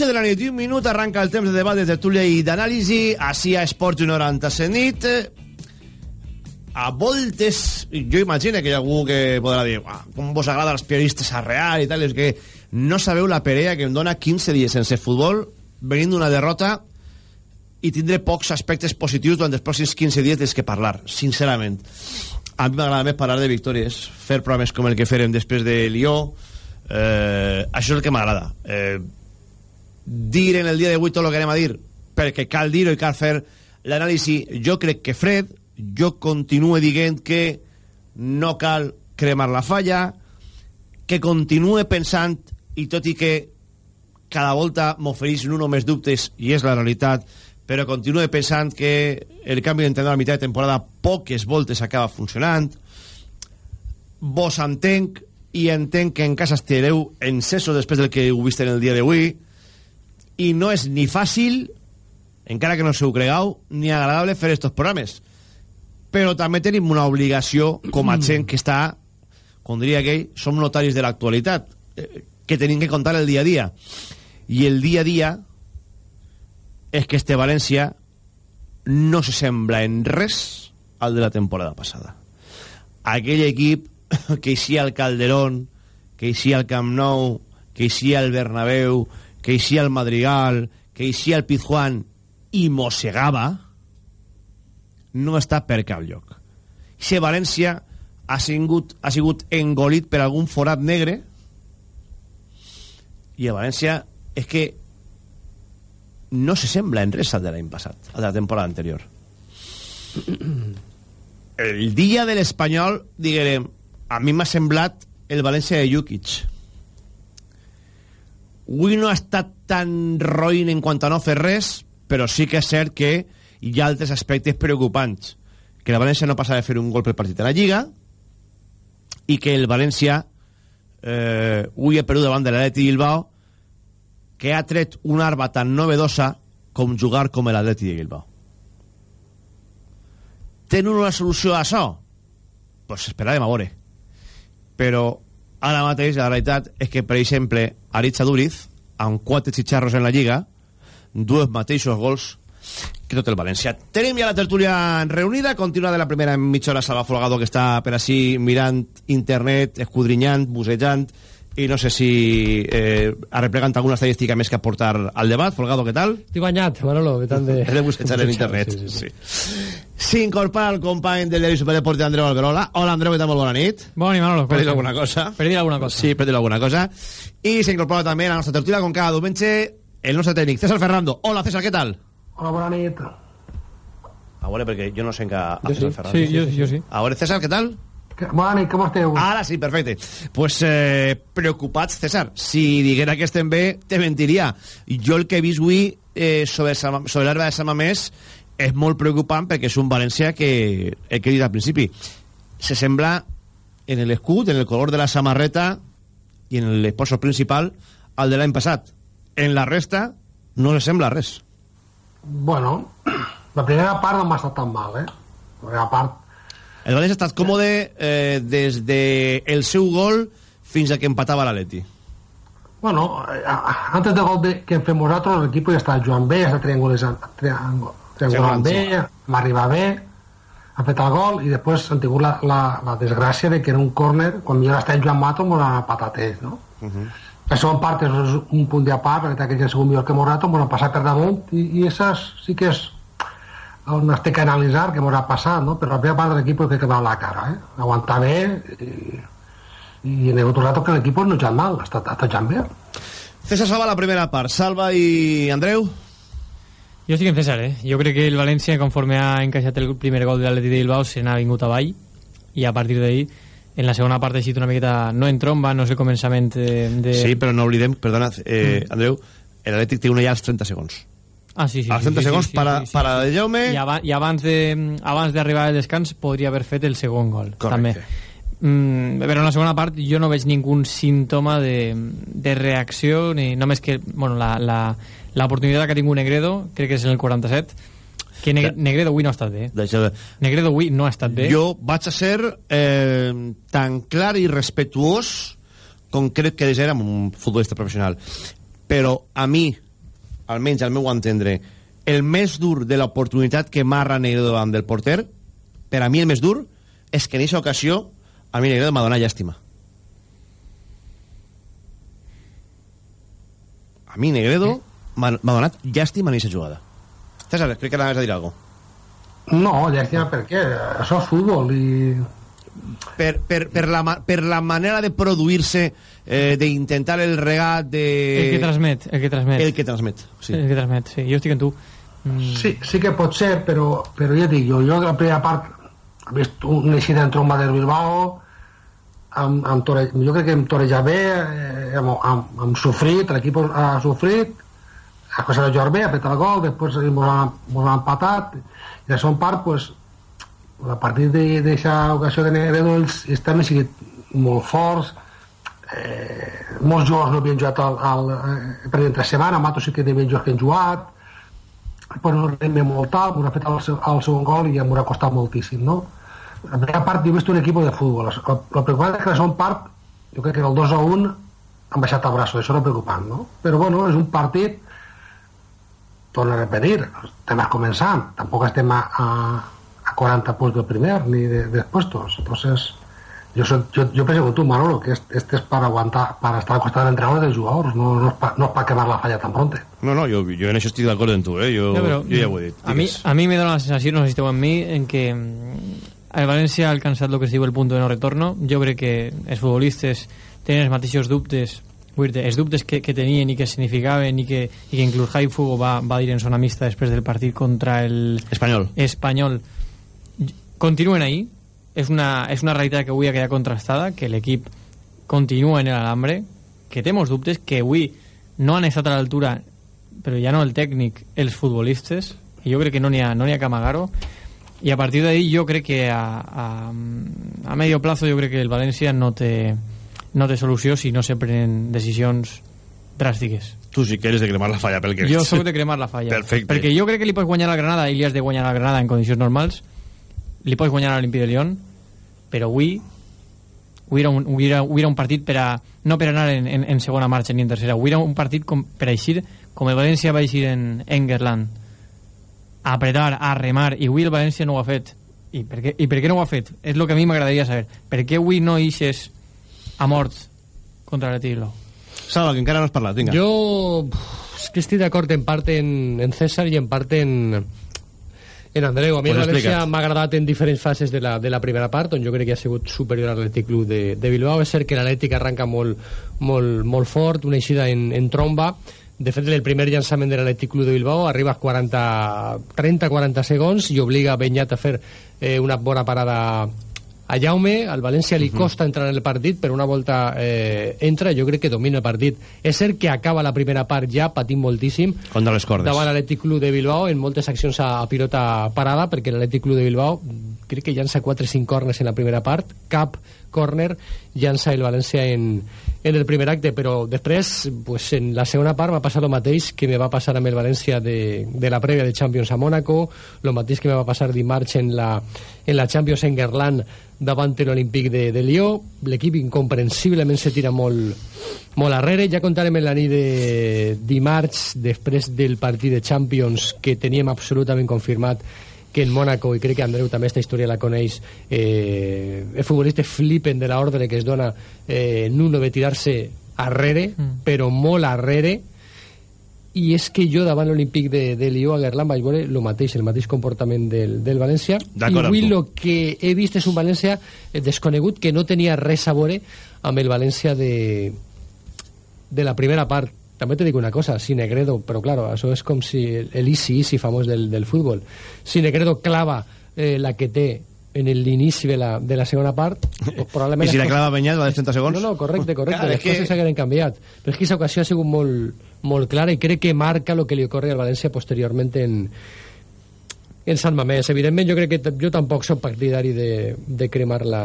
12 de la nit i un minut arranca el temps de debat, de tertúlia i d'anàlisi. Així a Esports 97 nit a voltes jo imagino que hi ha algú que podrà dir ah, com vos agrada els periodistes a real i tal és que no sabeu la perea que em dona 15 dies sense futbol venint d'una derrota i tindré pocs aspectes positius durant els pròxims 15 dies des que parlar, sincerament. A mi m'agrada més parlar de victòries fer programes com el que farem després de Lió. Eh, això és el que m'agrada. Eh, dir en el dia d'avui tot el que anem a dir perquè cal dir-ho i cal fer l'anàlisi. Jo crec que fred jo continuo dient que no cal cremar la falla que continue pensant i tot i que cada volta m'oferís un o més dubtes i és la realitat però continue pensant que el canvi d'entrenador a meitat de temporada poques voltes acaba funcionant. Vos entenc i entenc que en casa estireu encesos després del que heu vist en el dia d'avui i no és ni fàcil encara que no s'ho cregueu ni agradable fer estos programes. Però també tenim una obligació com a gent que està com diria aquell, som notaris de l'actualitat eh, que tenim que contar el dia a dia. I el dia a dia és que este València no se sembla en res al de la temporada passada. Aquell equip que eixia al Calderón que eixia al Camp Nou que eixia al Bernabéu que eixia al Madrigal que eixia al Pizjuán i mossegava no està per cap lloc. Si València ha sigut, ha sigut engolit per algun forat negre i a València és que no se sembla en res al de l'any passat al de la temporada anterior. El dia de l'Espanyol diguem, a mi m'ha semblat el València de Jukic avui no ha estat tan roïn en quant a no fer res però sí que és cert que hi ha altres aspectes preocupants que la València no passa de fer un gol per partit a la Lliga i que el València eh, avui ha perdut davant de l'Atleti Bilbao que ha tret una arma tan novedosa com jugar com l'Atleti de Bilbao tenen una solució a això? Pues esperarem a veure. Però ara mateix la realitat és que, per exemple, Aritz Aduriz, amb quatre xitxarros en la Lliga, dos mateixos gols que tot el València. Tenim ja la tertúlia reunida, continua de la primera mitja hora Salva Folgado, que està per així mirant internet, escudrinyant, bussejant, i no sé si eh, arreplegant alguna estadística més que aportar al debat. Folgado, què tal? Estic guanyat, Manolo, de tant de... He de buscar en internet. Sí, sí, sí. sí. S'incorpora el company del diari Superdeport Andreu Alberola. Hola, Andreu, què tal? Molt bona nit. Bona nit, Manolo. Per dir alguna cosa. Per dir alguna cosa. Sí, per dir alguna cosa. I s'incorpora també a la nostra tertúlia, com cada diumenge, el nostre tècnic, César Ferrando. Hola, César, què tal? Hola, bona nit. A veure, perquè jo no sé encara a Jo César sí, Ferrando. sí, jo, jo sí. A veure, César, què tal? Bona nit, com esteu? Ara sí, perfecte. Pues eh, preocupats, César. Si diguera que estem bé, te mentiria. Jo el que he vist avui eh, sobre, Sama- sobre l'herba de Samamés és molt preocupant perquè és un València que, el que he dit al principi, se sembla en l'escut, en el color de la samarreta i en l'esposo principal al de l'any passat. En la resta no se sembla res. Bueno, la primera part no m'ha estat tan mal, eh? La primera part... El València ha estat còmode eh, des de el seu gol fins a que empatava l'Atleti. Bueno, eh, antes del gol de, que fem nosaltres, l'equip ja està jugant bé, està triangulejant, triangu- triangulant bé, va arribar bé, ha fet el gol i després han tingut la, la, la desgràcia de que en un córner, quan millor està Joan Mato, m'ho han patat ells, no? La segona part és un punt de part, perquè aquell que ha sigut millor que Morato, m'ho han passat per damunt i, i esas sí que és on es té que analitzar què m'ho ha passat, no? Però la primera part de l'equip que a la cara, eh? Aguantar bé i, i en el otro rato que l'equip no ha jugant mal, està, està jugant bé. César Salva la primera part. Salva i Andreu. Jo estic en César, eh? Jo crec que el València, conforme ha encaixat el primer gol de l'Atleti de Bilbao, se n'ha vingut avall i a partir d'ahí en la segona part ha sigut una miqueta no en tromba, no sé començament de... de... Sí, però no oblidem, perdona, eh, Mm. Andreu, l'Atlètic té una ja als 30 segons. Ah, sí, sí. als sí, 30 sí, segons sí, sí, para, sí, sí, para de Jaume... I, aba i abans de abans d'arribar al descans podria haver fet el segon gol, Correcte. també. Mm, però en la segona part jo no veig ningú símptoma de, de reacció ni només que bueno, la, la, l'oportunitat que ha tingut Negredo crec que és en el 47 que Neg Negredo avui no ha estat bé Deixa de... Negredo avui no ha estat bé Jo vaig a ser eh, tan clar i respectuós com crec que amb un futbolista professional. Però a mi, almenys al meu entendre, el més dur de l'oportunitat que marra Negredo davant del porter, per a mi el més dur, és que en aquesta ocasió a mi Negredo m'ha donat llàstima. A mi Negredo m'ha m'ha donat llàstima en aquesta jugada. César, crec que anaves a dir alguna cosa. No, llàstima per què? Això és futbol i... per, per, per, la, per la manera de produir-se eh, d'intentar el regat de... el que transmet el que transmet, el que transmet sí. el que transmet sí. jo estic en tu mm. Sí, sí que pot ser, però, però ja dic jo, jo la primera part he vist un eixida en tromba del Bilbao amb, amb tore, jo crec que hem torejat bé eh, hem, hem, hem sofrit l'equip ha sofrit ha cosa de jugar bé, fet el gol després ens han, han empatat i la segona part pues, a partir d'aquesta ocasió de Negredo ells, ells també sigut molt forts eh, molts jugadors no havien jugat al, al, eh, per entre setmana, Mato sí que havia jugadors que han jugat però no ritme molt alt, m'ho ha fet el, el segon gol i m'ho ha costat moltíssim, no? La primera part jo he vist un equip de futbol. El, el preocupant és que la segona part, jo crec que el 2 a 1 han baixat a braços, això és preocupant, no? Però bueno, és un partit, torno a repetir, estem començant, tampoc estem a, a, a 40 punts del primer ni de, de puestos, entonces yo, soy, yo, yo pienso con tú, Manolo, que este, este es para aguantar, para estar al costado del entrenador y del jugador, no, no, es para, no es para quemar la falla tan pronto. No, no, jo, jo en això estic d'acord amb tu, eh? Jo, Ja, però, jo ja ho he dit. a mi, a mi me dona la sensació, no sé si esteu amb mi, en que mm, el València ha alcançat el que es diu el punt de no retorno. Jo crec que els futbolistes tenen els mateixos dubtes vull dir, els dubtes que, que tenien i que significaven i que, i que inclús Jai Fugo va, va dir en zona mixta després del partit contra el Espanyol. Espanyol. Continuen ahí. És una, és una realitat que avui ha quedat contrastada que l'equip continua en l'alambre que té molts dubtes que avui no han estat a l'altura però ja no el tècnic, els futbolistes. I jo crec que no n'hi ha, no n'hi ha que amagar-ho. I a partir d'ahí jo crec que a, a, a medio plazo jo crec que el València no té, no té solució si no se prenen decisions dràstiques. Tu sí que eres de cremar la falla pel que jo sóc de cremar la falla. Perfecte. perquè jo crec que li pots guanyar al Granada i li has de guanyar al Granada en condicions normals. Li pots guanyar a l'Olimpí de Lyon però avui avui era, un, avui, era, avui era un partit per a, no per anar en, en, en segona marxa ni en tercera avui era un partit com, per a eixir com el València va eixir en Engerland a apretar, a remar i avui el València no ho ha fet. I per què, i per què no ho ha fet? és el que a mi m'agradaria saber. Per què avui no eixes a mort contra Bilbao Salva, que encara no has parlat, vinga. Jo és que estic d'acord en part en, en César i en part en, en Andreu. A mi Pues explica't. m'ha agradat en diferents fases de la, de la primera part, on jo crec que ha sigut superior a l'Atlètic Club de, de Bilbao. És cert que l'Atlètic arranca molt, molt, molt fort, una eixida en, en tromba. De fet, el primer llançament de l'Atlètic Club de Bilbao arriba a 30-40 segons i obliga a Benyat a fer eh, una bona parada a Jaume, al València li costa entrar en el partit, però una volta eh, entra, jo crec que domina el partit. És cert que acaba la primera part ja patint moltíssim Contra les cordes. davant l'Atlètic Club de Bilbao en moltes accions a, a pilota parada, perquè l'Atlètic Club de Bilbao crec que llança 4 o 5 corners en la primera part, cap corner llança el València en, en el primer acte, però després pues, en la segona part m'ha passat el mateix que me va passar amb el València de, de la prèvia de Champions a Mónaco, el mateix que me va passar dimarts en la, en la Champions en Gerland davant l'Olímpic de, de Lió. L'equip incomprensiblement se tira molt, molt arrere, ja contarem en la nit de dimarts després del partit de Champions que teníem absolutament confirmat que en Mónaco, i crec que Andreu també esta història la coneix, eh, els futbolistes flipen de l'ordre que es dona eh, Nuno de tirar-se arrere, mm. però molt arrere, i és que jo davant l'Olímpic de, de Lió a Gerland vaig veure el mateix, el mateix comportament del, del València i avui el que he vist és un València eh, desconegut que no tenia res a veure amb el València de, de la primera part també te dic una cosa, si Negredo però claro, això és com si el easy easy famós del, del futbol. Si Negredo clava eh, la que té en el inici de la, de la segona part pues, probablement I si la coses- clava Benyat, va de 30 segons? no, no, correcte, correcte Clar, les que- coses s'hagueren canviat. Però és que aquesta ocasió ha sigut molt, molt clara i crec que marca el que li ocorre al València posteriorment en, en Sant Mamés. Evidentment jo crec que jo tampoc soc partidari de, de cremar la,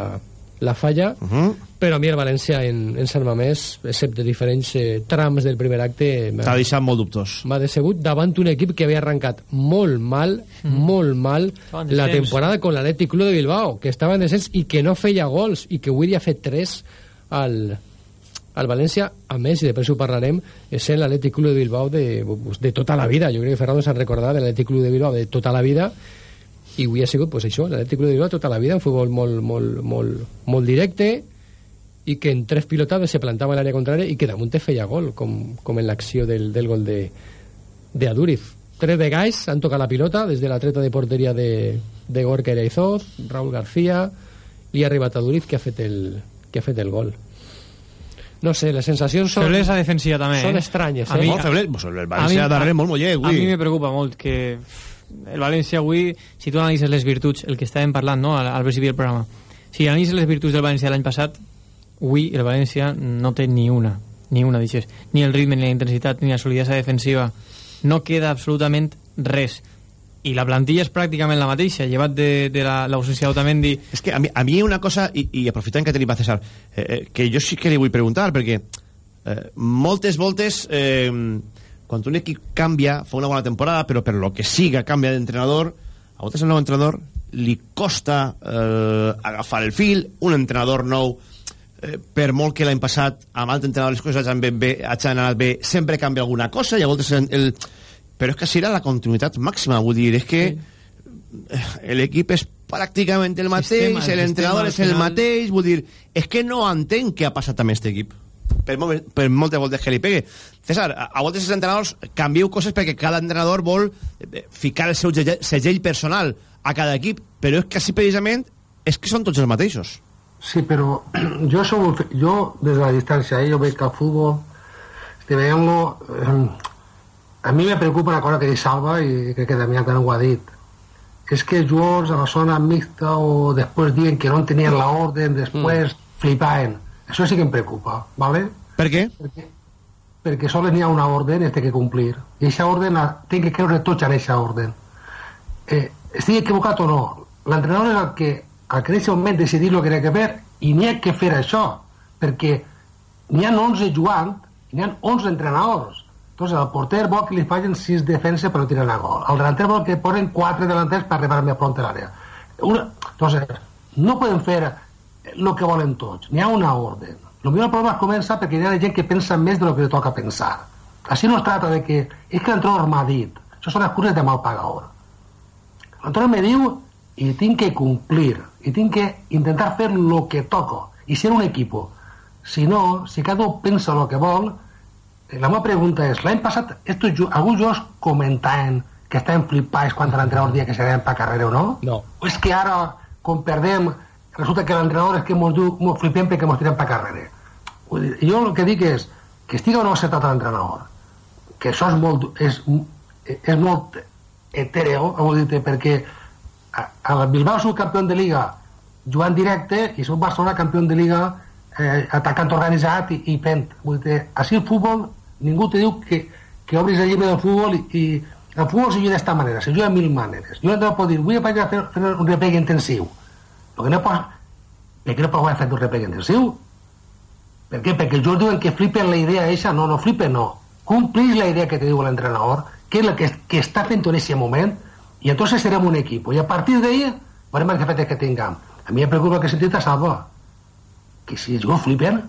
la falla Uh -huh. però a mi el València en, en Sant Mamés excepte diferents eh, trams del primer acte m'ha- T'ha deixat molt dubtós. m'ha decebut davant un equip que havia arrencat molt mal, molt mal Estaven la descens. temporada con l'Atlètic Club de Bilbao, que estava en descens i que no feia gols, i que avui ha fet 3 al, al València, a més, i després ho parlarem, és l'Atlètic Club de Bilbao de, de tota la vida. Jo crec que Fernando s'ha recordat de l'Atlètic Club de Bilbao de tota la vida, i avui ha sigut pues, això, l'Atlètic Club de Bilbao tota la vida, un futbol molt, molt, molt, molt directe, i que en tres pilotades se plantava a l'àrea contrària i que damunt te feia gol, com, com en l'acció del, del gol de, de Aduriz. Tres de Gais han tocat la pilota des de la treta de porteria de, de Gorka Eraizoz, Raúl García, li ha arribat Aduriz que ha fet el, que ha fet el gol. No sé, les sensacions són... Feblesa defensiva també, Són eh? estranyes, A eh? mi- Molt feble, pues el A València mi- darrere molt mollet, A mi me preocupa molt que el València avui, si tu analitzes les virtuts, el que estàvem parlant no, al, al principi del programa, si analitzes les virtuts del València l'any passat, avui el València no té ni una, ni una d'aixes. Ni el ritme, ni la intensitat, ni la solidesa defensiva. No queda absolutament res. I la plantilla és pràcticament la mateixa, llevat de, de la- l'ausència d'Otamendi... És que a mi, a mi una cosa, i, i aprofitant que tenim a César, eh, eh, que jo sí que li vull preguntar, perquè eh, moltes voltes, eh, quan un equip canvia, fa una bona temporada, però per lo que siga canvia d'entrenador, a voltes el nou entrenador li costa eh, agafar el fil, un entrenador nou, eh, per molt que l'any passat amb altre entrenador les coses hagin, ben bé, hagin anat bé, sempre canvia alguna cosa, i a voltes el, però és que era la continuïtat màxima, vull dir, és que sí. l'equip és pràcticament el mateix, l'entrenador és el final- mateix, vull dir, és que no entenc què ha passat amb aquest equip per, molt, per moltes voltes que li pegue César, a, a voltes els entrenadors canvieu coses perquè cada entrenador vol eh, ficar el seu segell, personal a cada equip, però és que així precisament és que són tots els mateixos Sí, però jo, som, jo des de la distància, eh, jo veig que el futbol, estic veient-lo, eh, a mi me preocupa una cosa que diu Salva, i crec que Damià també ho ha dit, és que els jugadors a la zona mixta o després diuen que no tenien l'ordre, després mm. flipaven. Això sí que em preocupa, ¿vale? Per què? Perquè, perquè sols n'hi ha una ordre i té que complir. I aquesta ordre la, té que creure tots en aquesta ordre. Eh, estic equivocat o no? L'entrenador és el que que en aquest moment decidir el que ha que fer i n'hi ha que fer això perquè n'hi ha 11 jugant i n'hi ha 11 entrenadors entonces el porter vol que li facin 6 defenses per no tirar a gol el delanter vol que posen 4 delanters per arribar més pront a l'àrea Una- entonces no poden fer el que volen tots. N'hi ha una ordre. El millor problema comença perquè hi ha gent que pensa més de lo que li toca pensar. Així no es trata de que és que l'entrenador m'ha dit això són excuses de mal pagador. L'entrenador me diu i tinc que complir i tinc que intentar fer lo que toco i ser un equipo si no, si cada un pensa el que vol eh, la meva pregunta és l'any passat estos, alguns jugadors comentaven que estaven flipats quan l'entrenador dia que serien pa carrera o no? No. O és que ara, quan perdem, resulta que l'entrenador és que mos diu, mos flipem perquè mos tirem pa carrera. Jo el que dic és que estigui o no acertat l'entrenador, que això és molt, és, és molt etèreo, vull dir perquè a- el Bilbao és un campió de Liga jugant directe i un Barcelona campió de Liga eh, atacant organitzat i, i fent. Vull dir, així el futbol, ningú te diu que, que obris el llibre del futbol i, i el futbol se juga d'esta manera, se juga mil maneres. Jo no puc dir, vull a fer, fer un repleg intensiu. El que no pots, per què no pots fer un repleg intensiu? Per què? Perquè els jugadors diuen que flipen la idea eixa. No, no flipen, no. Complís la idea que te diu l'entrenador, que és la que, que està fent en aquest moment, i entonces serem un equip. I a partir d'ahí veurem els efectes que tinguem. A mi em preocupa que sentit a Salva, que si jugadors flipen,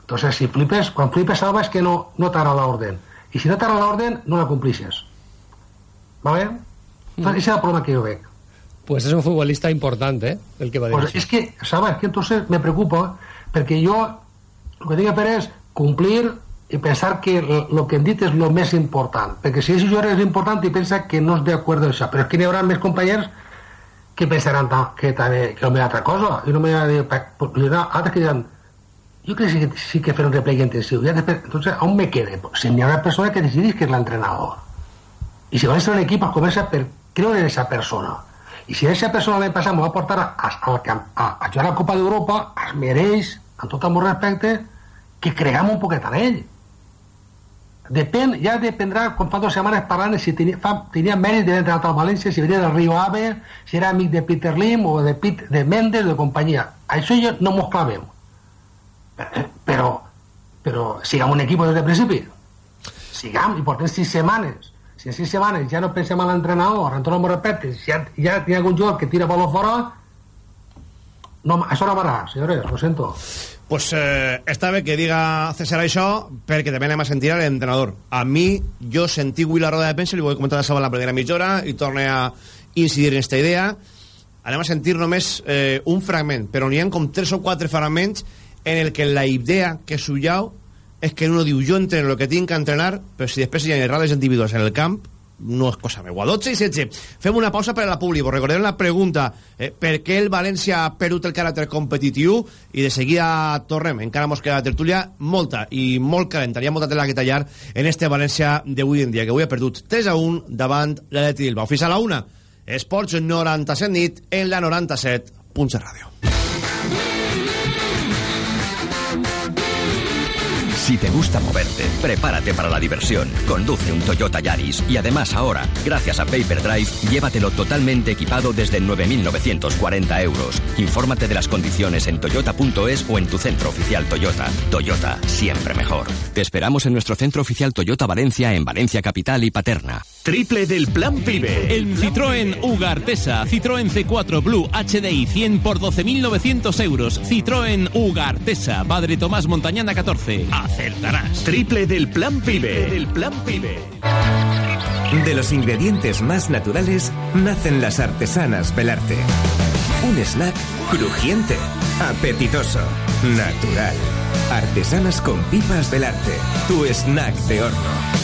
entonces si flipes, quan flipes Salva és que no, no t'agrada l'ordre. I si no t'agrada l'ordre, no la complixes. ¿Vale? Entonces, ese es el problema que yo veo. Pues es un futbolista importante, ¿eh? El que va a Pues dirigir. es que, ¿sabes? Que entonces me preocupa perquè jo el que tinc que fer és complir i pensar que l- lo que hem dit és lo més important perquè si això és important i pensa que no és d'acord amb això però és que n'hi haurà més companys que pensaran ta- que també que no m'hi ha altra cosa i no m'hi ha de pa- pues, hi haurà altres que diran jo crec que sí que, sí que fer un repleg intensiu i després, entonces on me quede pues, si n'hi haurà persona que decidís que és l'entrenador i si volen ser un equip es comença per creure en aquesta persona I si aquesta persona l'any passat m'ho va portar a, a, a, a, jugar la Copa d'Europa, es mereix, amb tot el meu respecte, que creguem un poquet en ell. Depèn, ja dependrà, com fa dues setmanes parlant, si tenia, fa, tenia mèrit d'haver al València, si venia del Rio Ave, si era amic de Peter Lim o de, Pit, de Mendes, de companyia. Això ja no mos clavem. Però, però siguem un equip des del principi. Siguem, i portem sis setmanes. Si en sis setmanes ja no pensem en l'entrenador, el meu respecte, si ja, ja hi ha algun jugador que tira bolos fora, no, això no m'agrada, senyores, lo sento. Pues eh, està bé que diga César això perquè també anem a sentir a l'entrenador. A mi, jo sentí avui la roda de premsa, li vull comentar de la primera mitja hora i torne a incidir en aquesta idea. Anem a sentir només eh, un fragment, però n'hi ha com tres o quatre fragments en el que la idea que s'ullau és que uno diu jo entreno el que tinc que entrenar, però si després hi ha errades individuals en el camp, no és cosa meua. 12 i 16. Fem una pausa per a la pública. Recordem la pregunta eh, per què el València ha perdut el caràcter competitiu i de seguida tornem. Encara mos queda tertúlia molta i molt calenta. Hi ha molta tela que tallar en este València d'avui en dia, que avui ha perdut 3 a 1 davant l'Atleti Bilbao. Fins a la 1. Esports 97 nit en la 97. Punts ràdio. Si te gusta moverte, prepárate para la diversión. Conduce un Toyota Yaris y además ahora, gracias a Paper Drive, llévatelo totalmente equipado desde 9.940 euros. Infórmate de las condiciones en toyota.es o en tu centro oficial Toyota. Toyota, siempre mejor. Te esperamos en nuestro centro oficial Toyota Valencia en Valencia Capital y Paterna. Triple del Plan Pibe. En Citroën Ugartesa, Citroën C4 Blue HDI 100 por 12.900 euros. Citroën Ugartesa, Padre Tomás Montañana 14. Acertarás. Triple del Plan Pibe. del Plan Pibe. De los ingredientes más naturales nacen las artesanas Belarte. Un snack crujiente, apetitoso, natural. Artesanas con pipas Belarte. Tu snack de horno.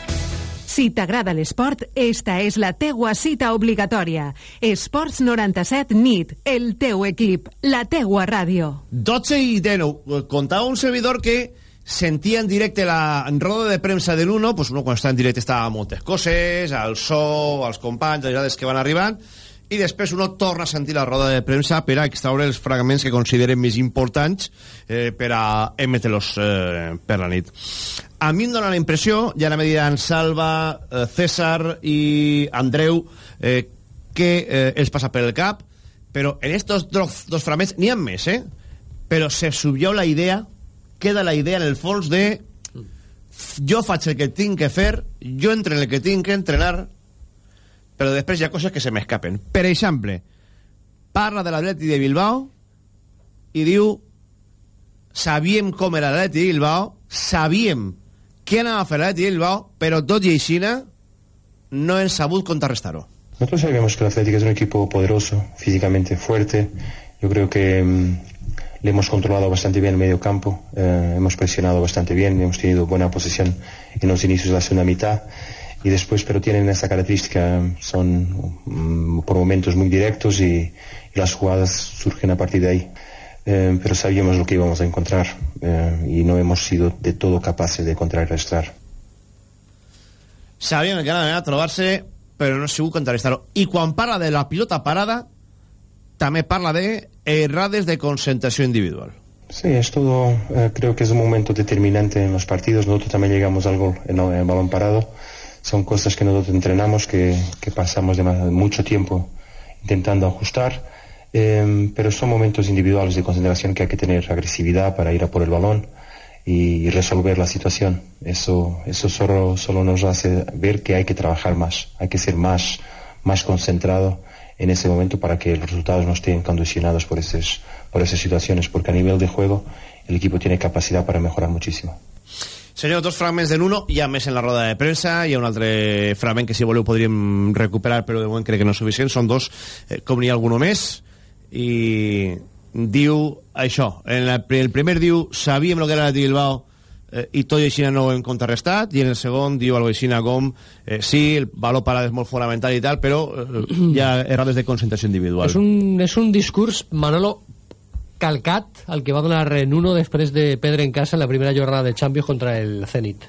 Si t'agrada l'esport, esta és la teua cita obligatòria. Esports 97 NIT, el teu equip, la teua ràdio. 12 i 19. Contava un servidor que sentia en directe la roda de premsa de l'Uno, pues uno quan està en directe està a moltes coses, al so, als companys, a les que van arribant, i després uno torna a sentir la roda de premsa per a extraure els fragments que consideren més importants eh, per a emetre-los eh, per la nit. A mi em dóna la impressió, ja ara me diran Salva, eh, César i Andreu, eh, que eh, els passa per el cap, però en estos dos, dos fragments n'hi ha més, eh? Però se subió la idea, queda la idea en el fons de jo faig el que tinc que fer, jo entreno el que tinc que entrenar, però després hi ha coses que se m'escapen. Per exemple, parla de l'Atleti de Bilbao i diu sabíem com era l'Atleti de Bilbao, sabíem què anava a fer l'Atleti de Bilbao, però tot i així no han sabut contrarrestar-ho. Nosotros sabemos que el Atlético es un equipo poderoso, físicamente fuerte. Yo creo que mm, le hemos controlado bastante bien el medio campo, eh, hemos presionado bastante bien, hemos tenido buena posesión en los inicios de la segunda mitad. Y después, pero tienen esa característica, son mm, por momentos muy directos y, y las jugadas surgen a partir de ahí. Eh, pero sabíamos lo que íbamos a encontrar eh, y no hemos sido de todo capaces de contrarrestar. Sabíem que anaven a trobar-se, però no ha sigut contrarrestar-ho. I quan parla de la pilota parada, també parla de errades de concentració individual. Sí, es todo, eh, creo que es un momento determinante en los partidos. Nosotros también llegamos al gol en el, en el balón parado. Son cosas que nosotros entrenamos, que, que pasamos de mucho tiempo intentando ajustar. Eh, pero son momentos individuales de concentración que hay que tener agresividad para ir a por el balón y, y resolver la situación. Eso, eso solo, solo nos hace ver que hay que trabajar más, hay que ser más, más concentrado en ese momento para que los resultados no estén condicionados por esas, por esas situaciones, porque a nivel de juego el equipo tiene capacidad para mejorar muchísimo. Senyor, dos fragments de l'uno, hi ha més en la roda de premsa, hi ha un altre fragment que si voleu podríem recuperar, però de moment crec que no és suficient, són dos, eh, com n'hi ha alguno més, i diu això, en el, el primer diu, sabíem el que era el Bilbao, eh, i tot i així no ho hem contrarrestat, i en el segon diu algo així com, eh, sí, el valor parat és molt fonamental i tal, però eh, hi ha errades de concentració individual. És un, és un discurs, Manolo, calcat al que va donar Nuno després de perdre en casa en la primera jornada de Champions contra el Zenit.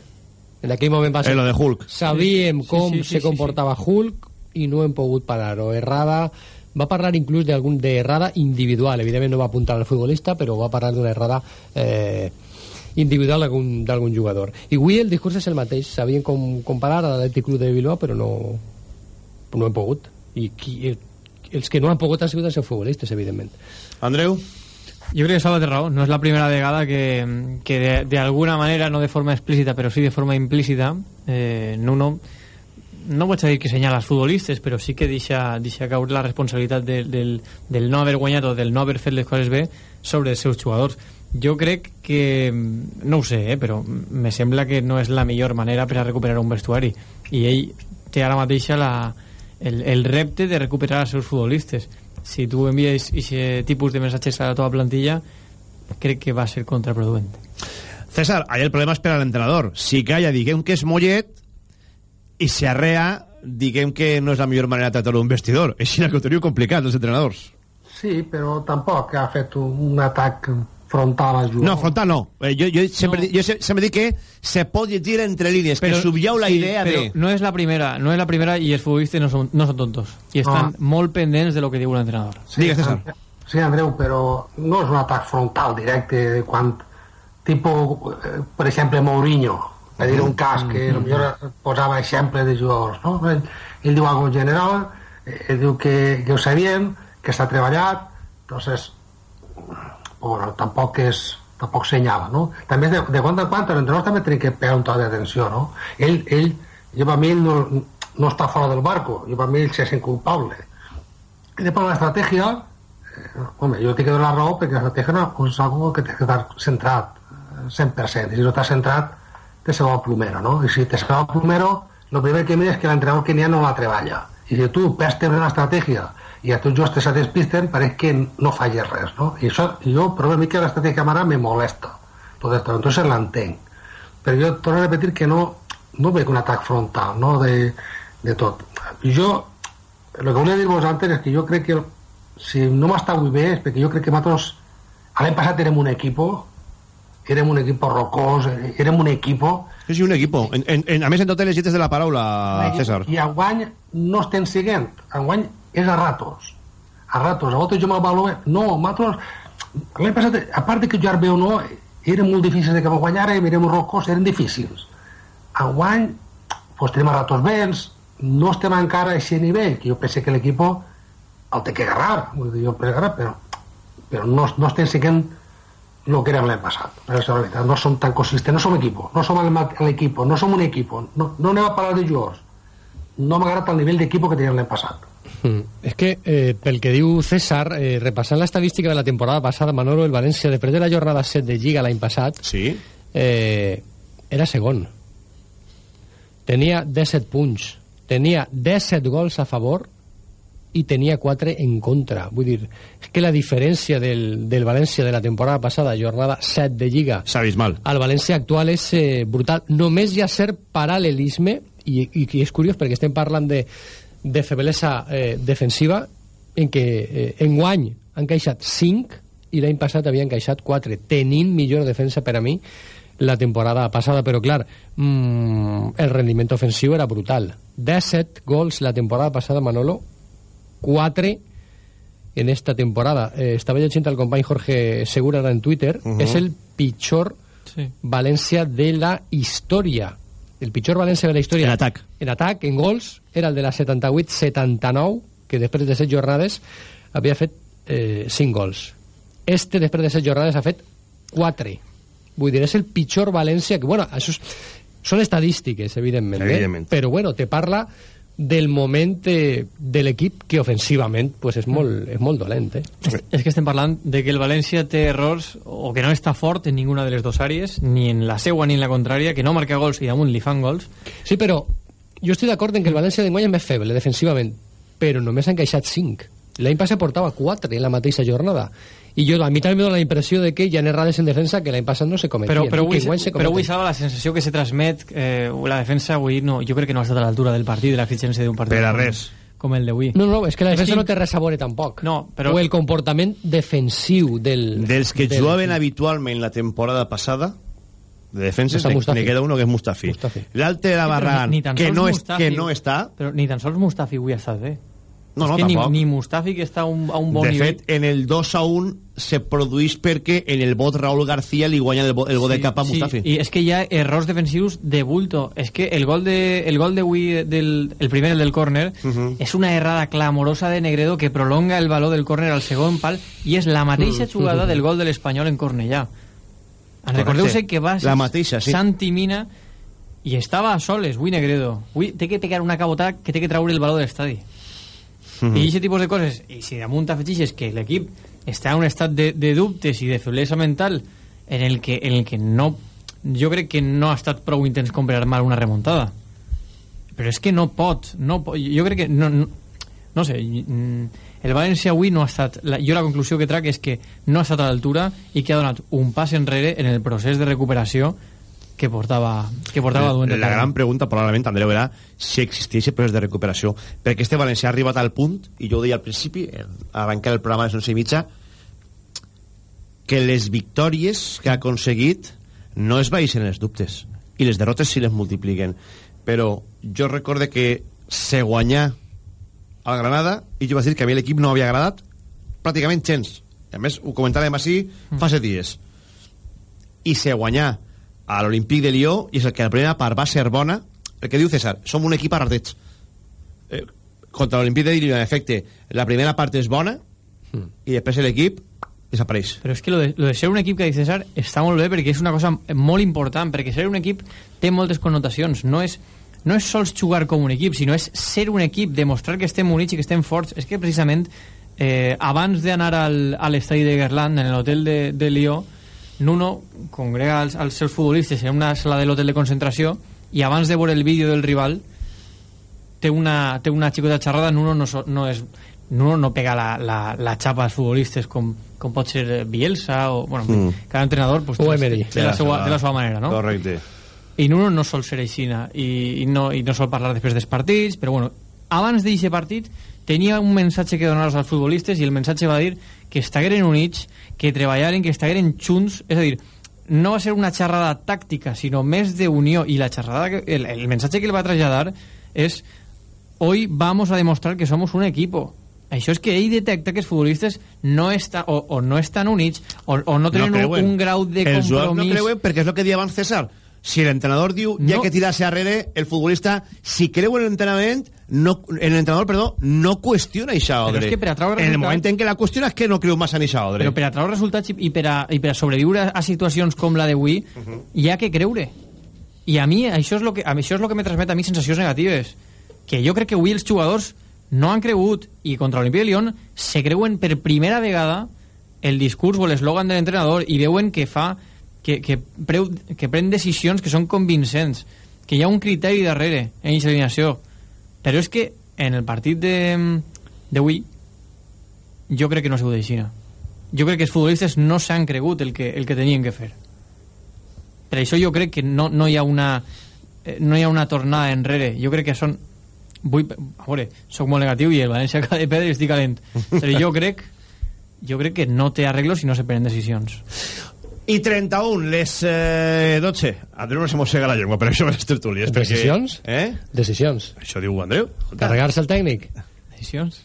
En aquell moment va ser... En lo de Hulk. Sabíem Sí, sí, com sí, sí, se sí, comportava Hulk i no hem pogut parar-ho. Errada... Va parlar inclús d'algun d'errada individual. Evidentment no va apuntar al futbolista, però va parlar d'una errada eh, individual d'algun d'algun jugador. I avui el discurs és el mateix. Sabien com comparar a l'Atlètic Club de Bilbao, però no, no hem pogut. I qui, els que no han pogut han sigut els futbolistes, evidentment. Andreu? Yo creo que Salva té raó. No es la primera vegada que, que de, de alguna manera, no de forma explícita, pero sí de forma implícita, eh, Nuno, no vaig a dir que senyala els futbolistes, però sí que deixa, deixa caure la responsabilitat de, del, del no haver guanyat o del no haver fet les coses bé sobre els seus jugadors. Jo crec que, no ho sé, eh, però me sembla que no és la millor manera per a recuperar un vestuari. I ell té ara mateixa la, el, el repte de recuperar els seus futbolistes. Si tu envies aquest tipus de missatges a la teva plantilla, crec que va ser contraproduent. César, allà el problema és per a l'entrenador. Si calla, diguem que és mollet, i si arrea, diguem que no és la millor manera de tractar un vestidor. És així que ho teniu complicat, els entrenadors. Sí, però tampoc ha fet un, un atac frontal al jugador. No, frontal no. Eh, jo, jo, sempre, no. jo se- sempre dic que se pot llegir entre línies, que subiau la sí, idea però de... no és la primera, no és la primera i els futbolistes no són, no són tontos i estan Ah. molt pendents de lo que diu l'entrenador. Sí, Sí, Andreu, però no és un atac frontal directe de quan tipus, eh, per exemple, Mourinho, per dir un cas que Mm. potser posava exemple de jugadors, no? Ell, ell diu algo general, eh, ell diu que, que ho sabien, que s'ha treballat, entonces, bueno, tampoc és tampoc senyala, no? També de, de quan en quan l'entrenador també té que pegar un toc d'atenció, no? Ell, ell, jo per mi ell no, no està fora del barco, jo per mi ell se sent culpable. I després l'estratègia, eh, home, jo tinc que donar raó perquè l'estratègia no és algo que té que estar centrat eh, 100%, i si no estàs centrat te se va el plumero, no? I si te se va el plumero, lo primer que mires és que l'entrenador que n'hi ha no la treballa. I si tu pestes una estratègia i a tots just te se despisten, pareix que no falles res, no? I això, jo, però una mica l'estratègia mare me molesta. Tot esto, entonces l'entenc. Però jo torno a repetir que no, no veig un atac frontal, no?, de, de tot. Jo, el que volia dir vosaltres és que jo crec que si no m'està avui bé és perquè jo crec que nosaltres l'any passat érem un equipo érem un equipo rocós érem un equipo Sí, sí, un equipo. En, en, en, a més, en totes les lletres de la paraula, César. i enguany no estem seguint enguany és a ratos. A ratos, a voltes jo m'avalo no, nosaltres l'any passat, a part de que jugar bé o no eren molt difícils de que me guanyàrem érem rocós, eren difícils. Enguany pues, tenim a ratos vents no estem encara a aquest nivell que jo penso que l'equip el té que agarrar. Vull dir, jo penso agarrar, però, però no, no estem seguint el que érem l'any passat la no som tan consistents, no som equipo no som l'equip, no som un equip. No, no anem a parlar de jugadors. No m'ha agradat el nivell d'equip que teníem l'any passat Mm. És que, eh, pel que diu César, eh, repassant l'estadística de la temporada passada, Manolo, el València, després de la jornada 7 de Lliga l'any passat, sí. eh, era segon. Tenia 17 punts. tenia 17 gols a favor i tenia 4 en contra. Vull dir, és que la diferència del, del València de la temporada passada, jornada 7 de Lliga, mal. al València actual és eh, brutal. Només hi ha cert paral·lelisme, i, i, i és curiós perquè estem parlant de, de feblesa eh, defensiva, en què eh, enguany han caixat 5 i l'any passat havien caixat 4, tenint millor defensa per a mi la temporada passada, però clar, mmm, el rendiment ofensiu era brutal. 17 gols la temporada passada, Manolo, 4 en esta temporada. Eh, estava llegint el company Jorge Segura en Twitter, uh -huh. és el pitjor sí. València de la història. El pitjor València de la història. En atac. En atac, en gols, era el de la 78-79, que després de 7 jornades havia fet eh, 5 gols. Este, després de 7 jornades, ha fet 4. Vull dir, és el pitjor València que, bueno, això és, són estadístiques, evidentment, Evidentment. Eh? però bueno, te parla del moment eh, de l'equip que ofensivament pues, és, molt, és molt dolent. Eh? És, és que estem parlant de que el València té errors o que no està fort en ninguna de les dues àrees, ni en la seua ni en la contrària, que no marca gols i damunt li fan gols. Sí, però jo estic d'acord en que el València d'enguany és més feble defensivament, però només han queixat 5. L'any passat portava 4 en la mateixa jornada. I jo, a mi també me dona la impressió de que hi ha errades en defensa que l'any passat no se cometien. Però, però, avui, enguany se però avui. Salva, la sensació que se transmet eh, la defensa avui no, jo crec que no ha estat a l'altura del partit, de l'exigència d'un partit. Per a com- res. Com el d'avui. No, no, és que la defensa que- no té res a veure tampoc. No, però... O el comportament defensiu del... Dels que del- jugaven habitualment la temporada passada, de defenses, ne, ne queda uno que és Mustafi. Mustafi. L'altre era Sí, però Barran, ni- ni tan que no, és, que no està. Però ni tan sols Mustafi avui ha estat bé. No, és no, que ni, tampoc. ni Mustafi, que està a un, a un bon de nivell... fet, en el 2 a 1 se produeix perquè en el bot Raúl García li guanya el, bo, el bo de cap a Mustafi. Sí, i és que hi ha errors defensius de bulto. És que el gol de el gol d'avui, del, el primer, el del córner, Uh -huh. és una errada clamorosa de Negredo que prolonga el valor del córner al segon pal i és la mateixa jugada del gol de l'Espanyol en Cornellà. Recordeu-se que va La mateixa, sí. Santi Mina i estava a soles, avui Negredo. Avui té que pegar una cabotada que té que traure el valor de l'estadi. Mhm. I aquest tipus de coses, i si damunt afegixes que l'equip està en un estat de, de dubtes i de feblesa mental en el que, en el que no jo crec que no ha estat prou intens com per armar una remuntada però és que no pot, no pot jo crec que no, no, no sé mm, el València avui no ha estat la, jo la conclusió que trac és que no ha estat a l'altura i que ha donat un pas enrere en el procés de recuperació que portava, que portava duent la terme. gran pregunta probablement Andreu era si existeix el procés de recuperació perquè este València ha arribat al punt i jo ho deia al principi en arrencar el programa de les 11 i mitja que les victòries que ha aconseguit no es baixen els dubtes i les derrotes sí les multipliquen. Però jo recorde que se guanyà al Granada i jo vaig dir que a mi l'equip no m'havia agradat pràcticament gens. A més ho comentàvem així fa set dies. I se guanyà a l'Olímpic de Lió i és el que la primera part va ser bona el que diu César, som un equip a ratets eh, contra l'Olímpic de Lió en efecte, la primera part és bona i després l'equip desapareix. Però és que lo de, lo de ser un equip que dice César està molt bé perquè és una cosa molt important, perquè ser un equip té moltes connotacions, no és, no és sols jugar com un equip, sinó és ser un equip, demostrar que estem units i que estem forts. És que precisament eh, abans d'anar al, a l'estadi de Gerland, en l'hotel de, de Lió, Nuno congrega els, els seus futbolistes en una sala de l'hotel de concentració i abans de veure el vídeo del rival té una, té una xicota xerrada Nuno no, so- no és Nuno no pega la, la, la xapa als futbolistes com, com pot ser Bielsa o, bueno, Mm. cada entrenador pues, té, Emery. té, la seva, té la seva manera no? correcte i Nuno no sol ser aixina i, i, no, i no sol parlar després dels partits però bueno, abans d'aquest partit tenia un mensatge que donar als futbolistes i el mensatge va dir que estagueren units que treballaren, que estagueren junts. És a dir, no va ser una xerrada tàctica sinó més de unió i la xerrada, que- el, el mensatge que el va traslladar és hoy vamos a demostrar que somos un equipo això és que ell detecta que els futbolistes no està, o, o no estan units o, o no tenen un, creuen. un grau de els jugadors compromís. no creuen perquè és el que deia abans César. Si l'entrenador diu hi ha No. que tirar-se darrere el futbolista si creu en l'entrenament no, en l'entrenador perdó no qüestiona eixa Però ordre és que per atraure en el resultats- moment en què la qüestiona és que no creu massa en eixa ordre Però per a treure resultats i, per a, i per a sobreviure a situacions com la d'avui, hi ha que creure. I a mi això és lo que, a mi això és lo que me transmet a mi sensacions negatives. Que jo crec que avui els jugadors no han cregut i contra l'Olimpia de Lyon se creuen per primera vegada el discurs o l'eslògan de l'entrenador i veuen que fa que, que, preu, que pren decisions que són convincents que hi ha un criteri darrere en aquesta alineació Però és que en el partit de d'avui jo crec que no ha sigut així. Jo crec que els futbolistes no s'han cregut el que, el que tenien que fer. Per això jo crec que no, no hi ha una eh, no hi ha una tornada enrere. Jo crec que són vull, a veure, soc molt negatiu i el València acaba de perdre i estic calent però jo crec jo crec que no té arreglo si no se prenen decisions i 31, les eh, 12 Andreu no se mossega la llengua per això les tertúlies perquè... Decisions? Eh? Decisions. Això diu Andreu Carregar-se el tècnic. Decisions?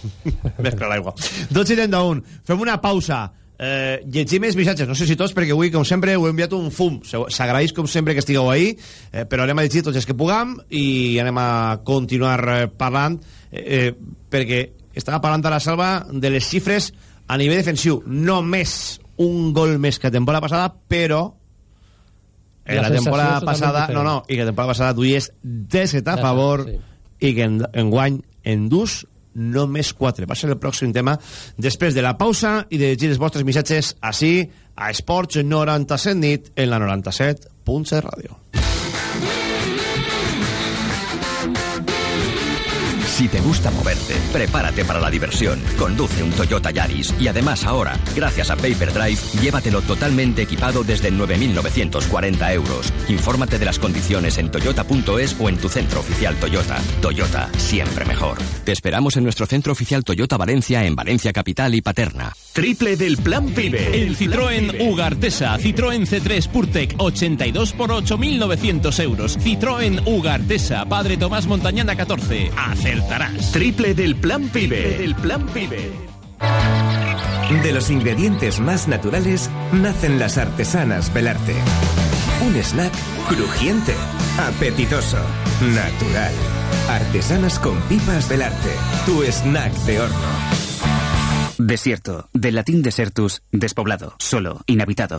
Mescla l'aigua 12 i 31, fem una pausa eh, llegim els missatges, no sé si tots perquè avui com sempre heu enviat un fum s'agraeix com sempre que estigueu ahí eh, però anem a llegir tots els que puguem i anem a continuar eh, parlant eh, eh, perquè estava parlant a la salva de les xifres a nivell defensiu només un gol més que la temporada passada però en Les la temporada passada no, no, i que la temporada passada duies 17 a favor sí. i que en, en guany en dus només 4 va ser el pròxim tema després de la pausa i de llegir els vostres missatges així a Esports 97 nit en la 97.7 ràdio Si te gusta moverte, prepárate para la diversión. Conduce un Toyota Yaris y además ahora, gracias a Paper Drive, llévatelo totalmente equipado desde 9.940 euros. Infórmate de las condiciones en toyota.es o en tu centro oficial Toyota. Toyota, siempre mejor. Te esperamos en nuestro centro oficial Toyota Valencia en Valencia Capital y Paterna. Triple del Plan Pibe. El Citroën Ugartesa, Citroën C3 Purtec 82 por 8.900 euros. Citroën Ugartesa, Padre Tomás Montañana 14. Acertarás. Triple del Plan Pibe. Del Plan Pibe. De los ingredientes más naturales nacen las artesanas Belarte. Un snack crujiente, apetitoso, natural. Artesanas con pipas Belarte. Tu snack de horno. Desierto, del latín desertus, despoblado, solo, inhabitado.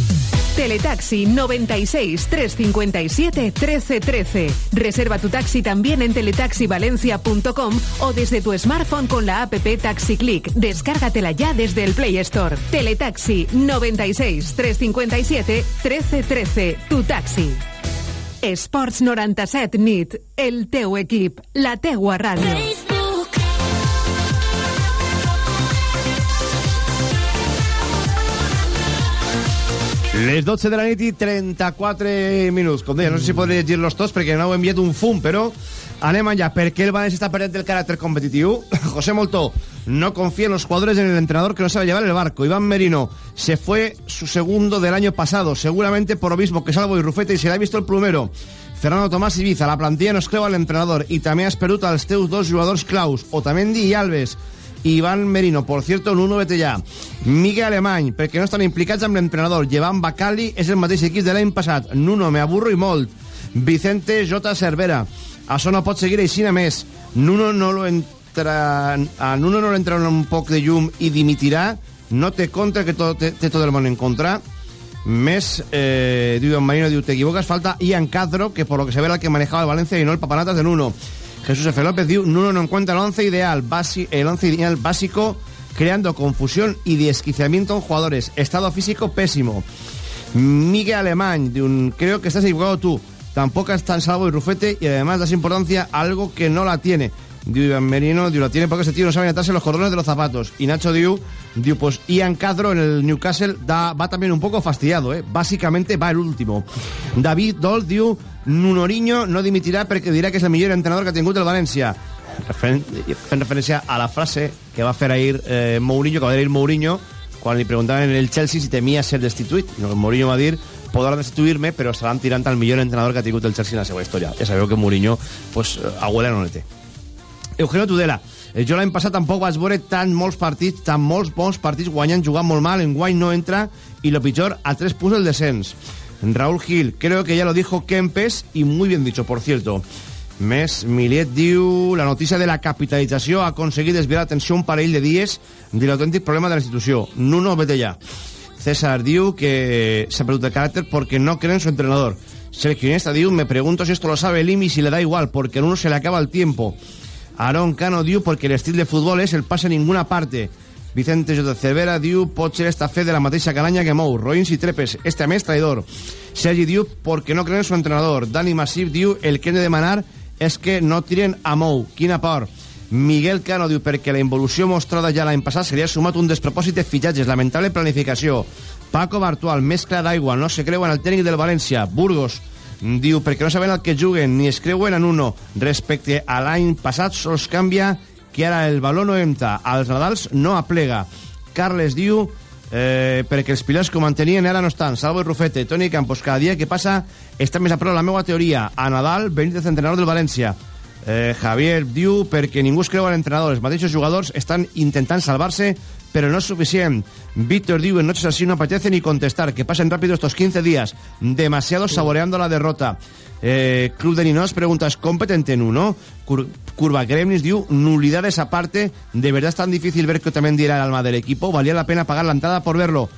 Teletaxi 96 357 1313. Reserva tu taxi también en teletaxivalencia.com o desde tu smartphone con la app Taxi Click. Descárgatela ya desde el Play Store. Teletaxi 96 357 1313. Tu taxi. Esports 97 nit. El teu equip. La teua ràdio. Les 12 de la nit i 34 minuts. Com deia, no sé si podré llegir-los tots perquè no heu enviat un fum, però anem allà. Per què el València està perdent el caràcter competitiu? José Moltó no confía en los jugadores en el entrenador que no sabe llevar el barco. Iván Merino se fue su segundo del año pasado, seguramente por lo mismo que Salvo y Rufete y se le ha visto el plumero. Fernando Tomás Ibiza, la plantilla no es al entrenador i també has perdut els teus dos jugadors claus, Otamendi i Alves. Iván Merino, por cierto, Nuno Betellà. Miguel Alemany, perquè no estan implicats amb l'entrenador. Llevan Bacali és el mateix equip de l'any passat. Nuno, me aburro i molt. Vicente J. Cervera. Això no pot seguir així a més. Nuno no lo entra... A Nuno no le entra un poc de llum i dimitirà. No té contra que tot, té, té tot el món en contra. Més, eh, diu en Marino, diu, te equivocas, falta Ian Castro, que por lo que se ve era el que manejaba el Valencia y no el papanatas de Nuno. Jesús F. López diu, Nuno no encuentra el once ideal, basi, el once ideal básico, creando confusión y desquiciamiento en jugadores. Estado físico pésimo. Miguel Alemán, creo que estás equivocado tú. Tampoco están Salvo y Rufete y además das importancia a algo que no la tiene. Diu Iván Merino, diu, la tiene porque ese tío no sabe atarse los cordones de los zapatos. Y Nacho diu, diu, pues Ian Cadro en el Newcastle da, va también un poco fastidiado, ¿eh? Básicamente va el último. David Dol diu, Nunoriño no dimitirà perquè dirà que és el millor entrenador que ha tingut el València. Referen fent referència a la frase que va fer ahir eh, Mourinho, que va dir Mourinho, quan li preguntaven en el Chelsea si temia ser destituït. No, Mourinho va dir podran destituir-me, però estaran tirant al millor entrenador que ha tingut el Chelsea en la seva història. Ja sabeu que Mourinho, pues, abuela no le. Eugenio Tudela, eh, jo l'any passat tampoc vaig veure tan molts partits, tan molts bons partits guanyant, jugant molt mal, en guany no entra, y lo pitjor, a tres punts del descens. Raúl Gil, creo que ya lo dijo Kempes, y muy bien dicho, por cierto. Més, Milet diu la notícia de la capitalització ha aconseguit desviar l'atenció un parell de dies de l'autèntic problema de la institució. Nuno, vete ya. César diu que se ha perdut el caràcter porque no creen su entrenador. Sergio Iniesta diu, me pregunto si esto lo sabe Limi si le da igual, porque a uno se le acaba el tiempo. Aaron Cano diu, porque el estil de futbol és el pase a ninguna parte. Vicente J. Cervera diu, pot ser esta fe de la mateixa calanya que mou. Roïns i Trepes, este a més traidor. Sergi diu, porque no creen su entrenador. Dani Massif diu, el que hem de demanar és que no tiren a Mou. Quina por. Miguel Cano diu perquè la involució mostrada ja l'any passat seria sumat un despropòsit de fitxatges, lamentable planificació. Paco Bartual, mescla d'aigua, no se creuen el tècnic del València. Burgos diu perquè no saben el que juguen ni es creuen en uno. Respecte a l'any passat sols canvia que ara el baló no entra, als Nadals no aplega. Carles diu eh, perquè els pilars que mantenien ara no estan. Salvo i Rufete, Toni Campos, cada dia que passa està més a prop la meva teoria. A Nadal, Benítez, entrenador del València. Eh, Javier diu perquè ningú es creu a l'entrenador. Els mateixos jugadors estan intentant salvar-se, però no és suficient. Víctor diu en noches así no apetece ni contestar, que pasen rápido estos 15 días, demasiado saboreando la derrota. Eh, Club de Ninos pregunta, ¿es competente en uno? Cur Curva Gremlis diu, nulidades aparte, ¿de verdad es tan difícil ver que también diera el alma del equipo? ¿Valía la pena pagar la entrada por verlo?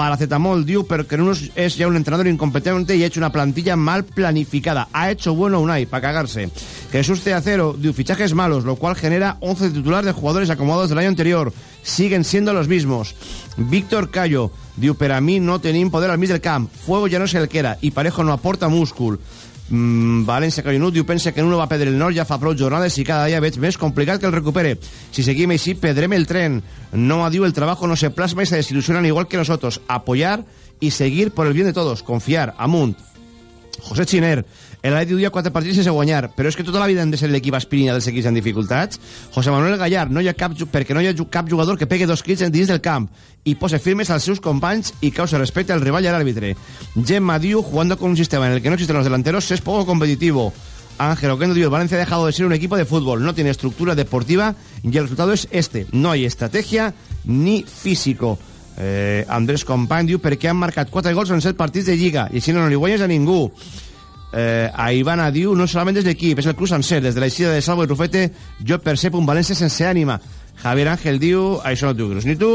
Paracetamol diu, pero que es ya un entrenador incompetente y ha hecho una plantilla mal planificada. Ha hecho bueno Unai, para cagarse. Jesús Teacero diu, fichajes malos, lo cual genera 11 titulares de jugadores acomodados del año anterior. Siguen siendo los mismos. Víctor Cayo diu, per a mi no tenim poder al del camp. Fuego ja no és el que era i Parejo no aporta múscul. Mm, València Callonut diu pensa que no va perdre el nord ja fa prou jornades i cada dia veig més complicat que el recupere. Si seguim així perdrem el tren. No diu el trabajo no se plasma y se desilusionan igual que nosotros. Apoyar y seguir por el bien de todos. Confiar. Amunt. José Chiner el Atleti dia quatre partits sense guanyar però és que tota la vida hem de ser l'equip aspirina dels equips en dificultats José Manuel Gallar no hi ha cap, perquè no hi ha cap jugador que pegue dos crits dins del camp i pose firmes als seus companys i causa respecte al rival i a l'àrbitre Gemma diu jugando con un sistema en el que no existen los delanteros es poco competitivo Ángel Oquendo el Valencia ha dejado de ser un equipo de fútbol, no tiene estructura deportiva y el resultado es este. No hay estrategia ni físico. Eh, Andrés Company diu, perquè han marcat 4 gols en 7 partits de Lliga i així no li guanyes a ningú. Eh, a Ivana diu, no solament és l'equip, és el club sencer. Des de l'eixida de Salvo i Rufete, jo percep un València sense ànima. Javier Ángel diu, això no t'ho creus ni tu.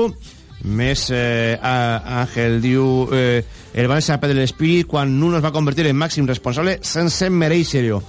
Més eh, Ángel diu, eh, el València va perdre l'espírit quan Nuno es va convertir en màxim responsable sense mereixer-ho.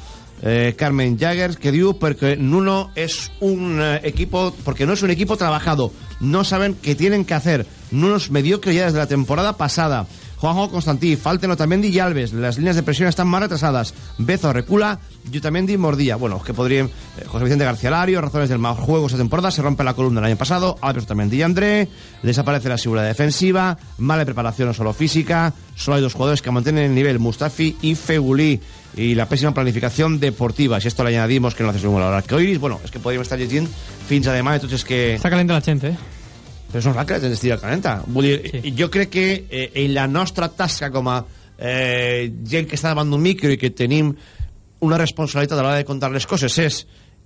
Eh, Carmen Jagger que diu porque Nuno es un equipo porque no es un equipo trabajado no saben qué tienen que hacer Nuno es mediocre ya desde la temporada pasada Juanjo Constantí, Falten Otamendi y Alves. Las líneas de presión están más retrasadas. Bezo recula, Otamendi mordía. Bueno, que podrían, eh, José Vicente García Lario razones del mal juego esta temporada. Se rompe la columna el año pasado, Alves Otamendi y André. Desaparece la seguridad defensiva. Mala preparación no solo física. Solo hay dos jugadores que mantienen el nivel Mustafi y Fegulí. Y la pésima planificación deportiva. Si esto le añadimos que no hace según la hora que oiris, bueno, és que podríem estar llegint fins a demà, tot és que... Està calenta la gent, eh? Però és normal que la gent estigui calenta. Vull dir, sí. jo crec que eh, en la nostra tasca com a eh, gent que està davant d'un micro i que tenim una responsabilitat a l'hora de contar les coses és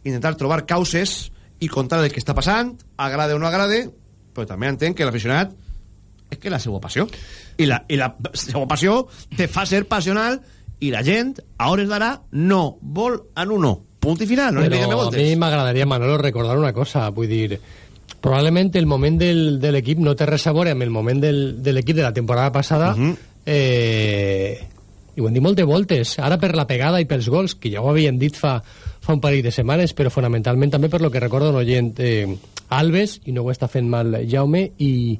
intentar trobar causes i contar el que està passant, agrade o no agrade, però també entenc que l'aficionat és que la seva passió. I la, i la seva passió te fa ser passional i la gent, a hores d'ara, no vol en uno. Punt i final, no Però a mi m'agradaria, Manolo, recordar una cosa. Vull dir, probablement el moment del, de l'equip no té res a veure amb el moment del, de l'equip de la temporada passada. Uh -huh. eh, I ho hem dit moltes voltes. Ara per la pegada i pels gols, que ja ho havien dit fa, fa un parell de setmanes, però fonamentalment també per lo que recordo un oient eh, Alves, i no ho està fent mal Jaume, i,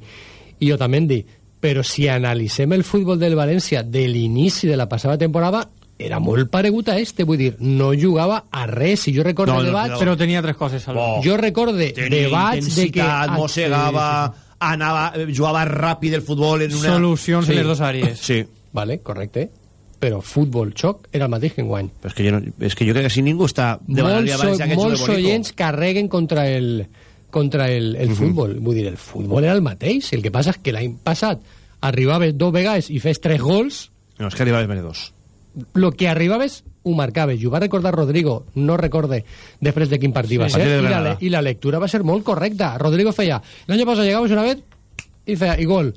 i Otamendi però si analitzem el futbol del València de l'inici de la passada temporada era molt paregut a este, vull dir, no jugava a res, si jo recordo no, debats... No, no. Però tenia tres coses. Oh. Jo recorde debats de que... mossegava, sí, sí. anava, jugava ràpid el futbol en una... Solucions sí. en les dues àrees. Sí. Vale, correcte. Però futbol xoc era el mateix que enguany. Però és que jo, no, és que jo crec que si ningú està... Molts, so, molts oients carreguen contra el, contra el, el uh -huh. futbol. Vull dir, el futbol era el mateix. El que passa és que l'any passat arribava dos vegades i fes tres gols No, és que arribaves bene dos. Lo que arribaves ho marcaves. I ho va recordar Rodrigo no recorde després de quin partit Sí. va ser. i la, i la lectura va ser molt correcta. Rodrigo feia l'any passat llegaves una vez i feia i gol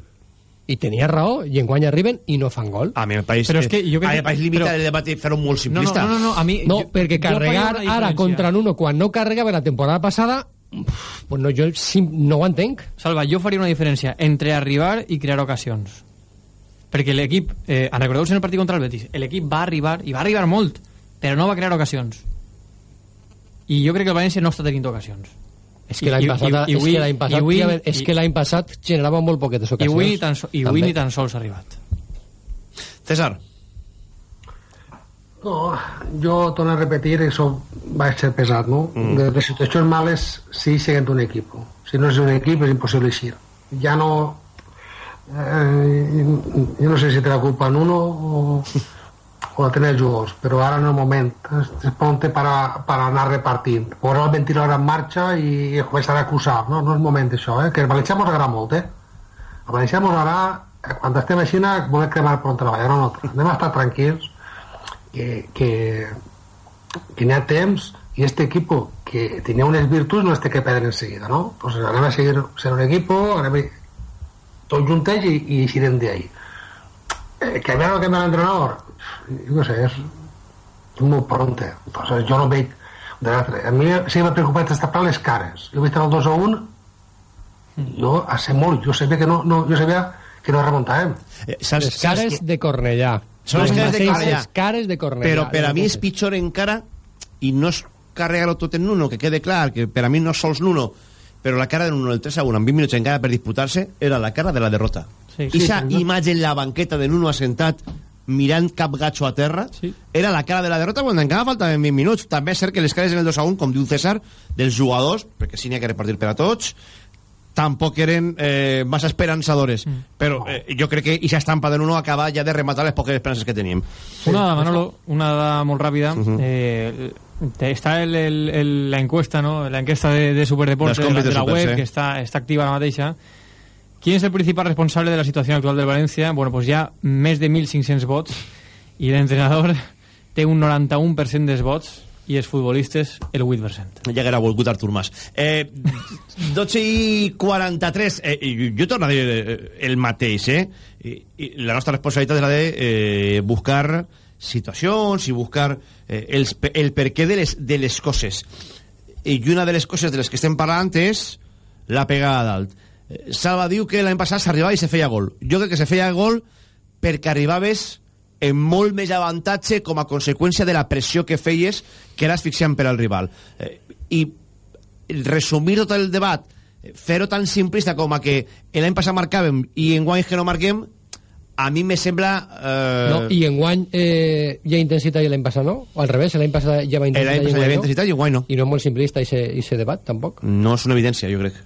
i tenia raó i enguany arriben i no fan gol. A mi el país, però és que jo crec a mi el país limita però- el debat i fer-ho molt simplista. no, perquè carregar ara contra Nuno quan no carregava la temporada passada pues no, jo sim, no ho entenc. Salva, jo faria una diferència entre arribar i crear ocasions. Perquè l'equip, eh, en recordeu en el partit contra el Betis, l'equip va arribar, i va arribar molt, però no va crear ocasions. I jo crec que el València no està tenint ocasions. és que l'any passat, és que l'any passat, avui, a veure, és que l'any passat generava molt poquetes i ocasions avui ni tan, so- i avui ni tan sols ha arribat. César. No, jo torno a repetir, això va ser pesat, no? Mm. De les situacions males sí siguent un equip. Si no és un equip és impossible eixir. Ja no... Eh, jo no sé si té la culpa en uno o, o la tenen els jugadors, però ara és el moment. Es, es ponte para, para anar repartint. Posar el ventilador en marxa i començar a acusar. No, no és moment d'això, eh? Que el València mos agrada molt, eh? El València mos agrada, eh, quan estem així, voler cremar per un treball. No, no, anem a estar tranquils que, que, que n'hi ha temps i este equipo que tenia unes virtuts no es que perdre enseguida, no? Pues anem a seguir sent un equipo, anem a tots juntets i, i eixirem d'ahí. Eh, que a veure el que l'entrenador, jo què sé, és, és molt pronte. Entonces, jo no veig de l'altre. A mi sí que m'ha preocupat destapar les cares. Jo he vist el 2 a 1 jo hace molt, jo sabia que no, no jo sabia que no remuntàvem. Eh, saps- les cares de Cornellà Són les cares de Cornellà. cares de Cornellà Però per a mi és pitjor encara i no és carregar-ho tot en Nuno, que quede clar que per a mi no sols Nuno, però la cara de Nuno el 3 a 1 amb 20 minuts encara per disputar-se era la cara de la derrota. Sí. Esa Sí, no. imatge en la banqueta de Nuno assentat mirant cap gatxo a terra era la cara de la derrota quan encara faltaven 20 minuts. També és cert que les cares en el 2 a 1, com diu César, dels jugadors, perquè sí n'hi ha que repartir per a tots, tampoc eren eh, massa esperançadores. Però eh, jo crec que aquesta estampa de Nuno acaba ja de rematar les poques esperances que teníem. Una dada, Manolo, una dada molt ràpida. eh, està el, el, el, la encuesta, ¿no? La encuesta de, de Superdeporte, de la, de la web, que está, está activa la mateixa. ¿Quién es el principal responsable de la situación actual del Valencia? Bueno, pues ja més de 1.500 vots i l'entrenador té un 91% dels vots i els futbolistes el 8%. ja que era volgut Artur Mas. Eh, 12 i 43, eh, jo torno a dir eh, el mateix, eh? La nostra responsabilitat és la de eh, buscar situacions i buscar eh, els, el perquè de les, de les coses. I una de les coses de les que estem parlant és la pegada dalt. Eh, Salva diu que l'any passat s'arribava i se feia gol. Jo crec que se feia gol perquè arribaves en molt més avantatge com a conseqüència de la pressió que feies que era asfixiant per al rival. Eh, I resumir tot el debat, eh, fer-ho tan simplista com a que l'any passat marcàvem i en guany que no marquem, a mi me sembla... Eh, No, I enguany eh, hi ha intensitat i l'any passat no? O al revés, l'any passat hi havia intensitat, L'any passat hi havia intensitat i enguany no. I no és molt simplista i se, i se debat, tampoc. No és una evidència, jo crec.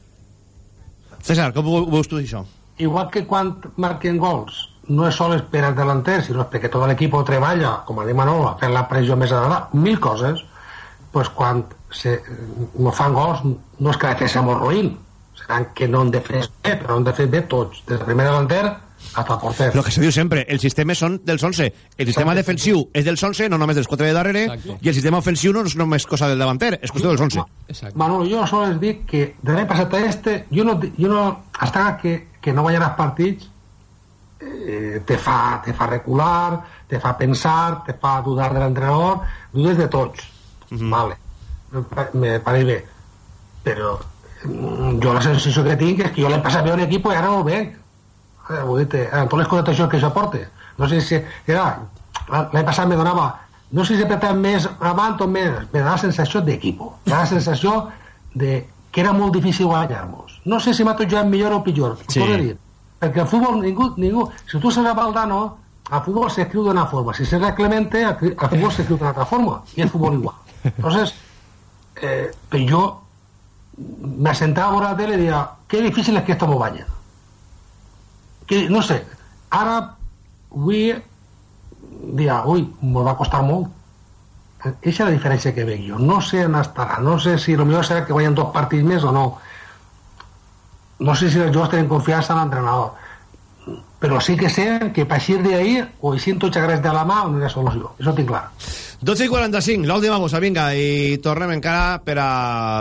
César, com ho veus tu això? Igual que quan marquen gols no és sols per al delanter, sinó perquè tot l'equip treballa, com a dir Manolo, fent la pressió més agradable, mil coses, pues quan se, no fan gols no és que la defensa molt ruïn, seran que no han de fer bé, però han de fer bé tots, des del primer delanter el porter. Lo que se diu sempre, els sistemes són dels 11. El sistema Exacte. defensiu és dels 11, no només dels 4 de darrere, Exacte. i el sistema ofensiu no és només cosa del davanter, és qüestió dels 11. Manolo, jo sols dic que de l'any passat a este, jo no, jo no hasta que, que no guanyaràs partits, eh, te, fa, te fa recular, te fa pensar, te fa dudar de l'entrenador, dudes de tots. Vale. Me pa- Me pareix bé. Però mm, jo la sensació que tinc és que jo l'hem passat bé a un equip i ara no ho veig. Eh, vull dir totes les connotacions que això porta. No sé si era... L'any passat me donava... No sé si apretar més avant o més, me dava la sensació d'equip. Me dava la sensació de que era molt difícil guanyar-nos. No sé si m'ha tot jugat millor o pitjor. Sí. Sí. dir. Perquè el futbol, ningú, ningú... Si tu seràs Valdano, el futbol s'escriu d'una forma. Si serà Clemente, el cri- el futbol s'escriu d'una altra forma. I el futbol igual. Entonces, eh, però jo me sentava a la tele i deia, que difícil és que esto m'ho guanyen. Que, no sé, ara avui dia, ui, m'ho va costar molt. És la diferència que veig jo. No sé on estarà, no sé si potser serà que guanyen dos partits més o no. No sé si els jugadors tenen confiança en l'entrenador. Però sí que sé que a partir d'ahir o així en tots agrés de la mà no hi ha solució, això ho tinc clar 12 i 45, l'última bossa, vinga, i tornem encara per a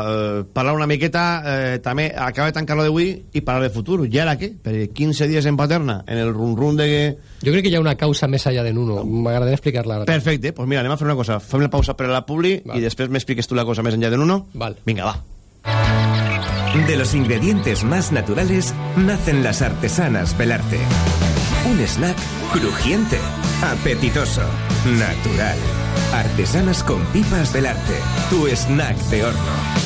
eh, parlar una miqueta, eh, també acaba de tancar-lo d'avui i parlar de futur. I ara què? Per 15 dies en Paterna, en el run-run de que... Jo crec que hi ha una causa més allà de Nuno. M'agradaria explicar-la ara. Perfecte, doncs pues mira, anem a fer una cosa. Fem la pausa per a la publi Val. i després m'expliques tu la cosa més enllà de Nuno. Val. Vinga, va. De los ingredientes más naturales nacen las artesanas Belarte. Un snack crujiente, apetitoso, natural. Artesanas con pipas Belarte. Tu snack de horno.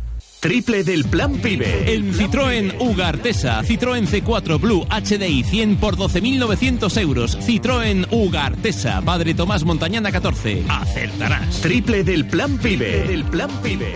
Triple del plan PIBE. En Citroën Ugartesa, Citroën C4 Blue HDI 100 por 12.900 euros. Citroën Ugartesa, Padre Tomás Montañana 14. Acertarás. Triple del plan PIBE. Del plan PIBE.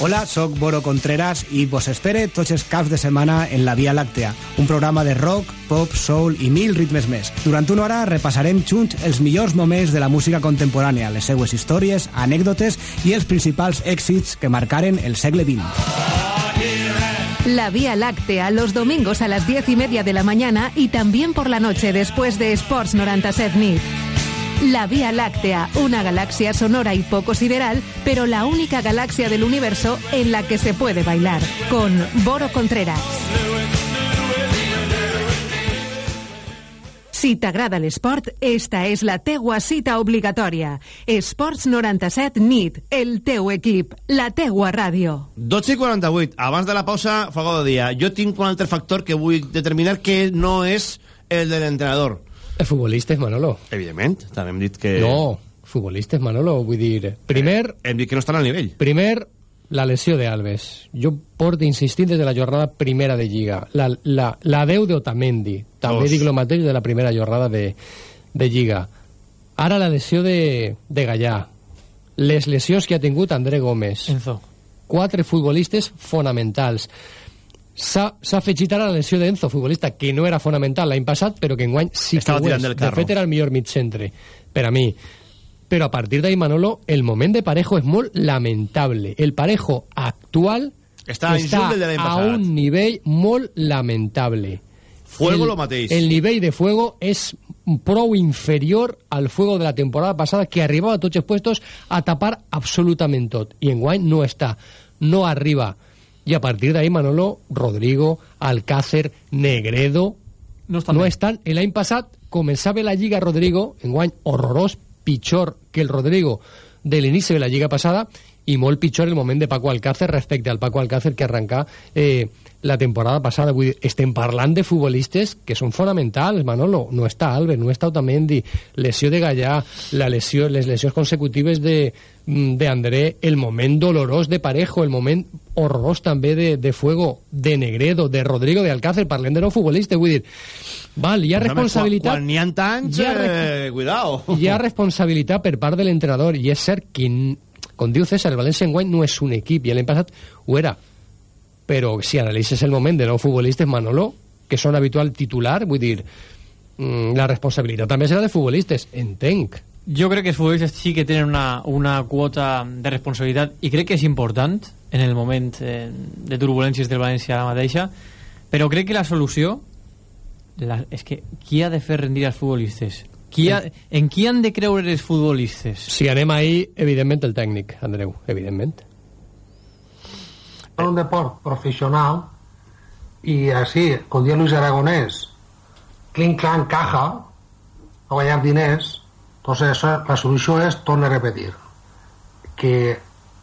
Hola, sóc Boro Contreras i vos espere tots els caps de setmana en La Via Làctea, un programa de rock, pop, soul i mil ritmes més. Durant una hora repassarem junts els millors moments de la música contemporània, les seues històries, anècdotes i els principals èxits que marcaren el segle XX. La Vía Láctea los domingos a las 10 y media de la mañana y también por la noche después de Sports 97 Nit. La Vía Láctea, una galaxia sonora y poco sideral, pero la única galaxia del universo en la que se puede bailar. Con Boro Contreras. Si t'agrada l'esport, esta és la teua cita obligatòria. Esports 97 NIT, el teu equip, la teua ràdio. 12 i 48, abans de la pausa, de dia. Jo tinc un altre factor que vull determinar que no és el de l'entrenador. Futbolistes, Manolo. Evidentment, també hem dit que... No, futbolistes, Manolo, vull dir... Primer... Eh, hem dit que no estan al nivell. Primer, la lesió de Alves. Jo porto insistint des de la jornada primera de Lliga. La, la, la deu d'Otamendi. També Dos. dic el mateix de la primera jornada de, de Lliga. Ara la lesió de, de Gallà. Les lesions que ha tingut André Gómez. Enzo. Quatre futbolistes fonamentals. S'ha afegit ara la lesió d'Enzo, futbolista que no era fonamental l'any passat, però que enguany sí Estava que ho és. De carro. fet, era el millor mitcentre, per a mi. Però a partir d'ahí, Manolo, el moment de Parejo és molt lamentable. El Parejo actual Està a un nivell molt lamentable. Fuego el, lo mateix. El nivell de Fuego és prou inferior al Fuego de la temporada passada que arribava a tots els puestos a tapar absolutament tot. I enguany no està, no arriba. I a partir d'ahí, Manolo, Rodrigo, Alcácer, Negredo... No estan. No estan. L'any passat començava la Lliga Rodrigo, enguany horrorós, pitjor que el Rodrigo de l'inici de la Lliga passada i molt pitjor el moment de Paco Alcácer respecte al Paco Alcácer que arrencà eh, la temporada passada. Vull dir, estem parlant de futbolistes que són fonamentals, Manolo. No està Albert, no està Otamendi, lesió de Gallà, la lesió, les lesions consecutives de mm, de André, el moment dolorós de Parejo, el moment horrorós també de, de Fuego, de Negredo, de Rodrigo, de Alcácer, parlem de no futbolistes, vull dir, val, hi ha responsabilitat... Quan, n'hi ha tants, Hi ha eh, cuidao. hi ha responsabilitat per part de l'entrenador i és cert que, com diu César, el València enguany no és un equip i l'any passat ho era però si analitzes el moment de nou futbolistes Manolo, que són habitual titular vull dir, mm, la responsabilitat també serà de futbolistes, entenc Jo crec que els futbolistes sí que tenen una, una quota de responsabilitat i crec que és important en el moment eh, de turbulències del València ara mateixa, però crec que la solució la, és que qui ha de fer rendir els futbolistes? Qui ha, en qui han de creure els futbolistes? si anem ahir, evidentment el tècnic Andreu, evidentment en un deport professional i així, com diu Luis Aragonès clink clank caja a guanyar diners entonces eso, la solució és, torno a repetir que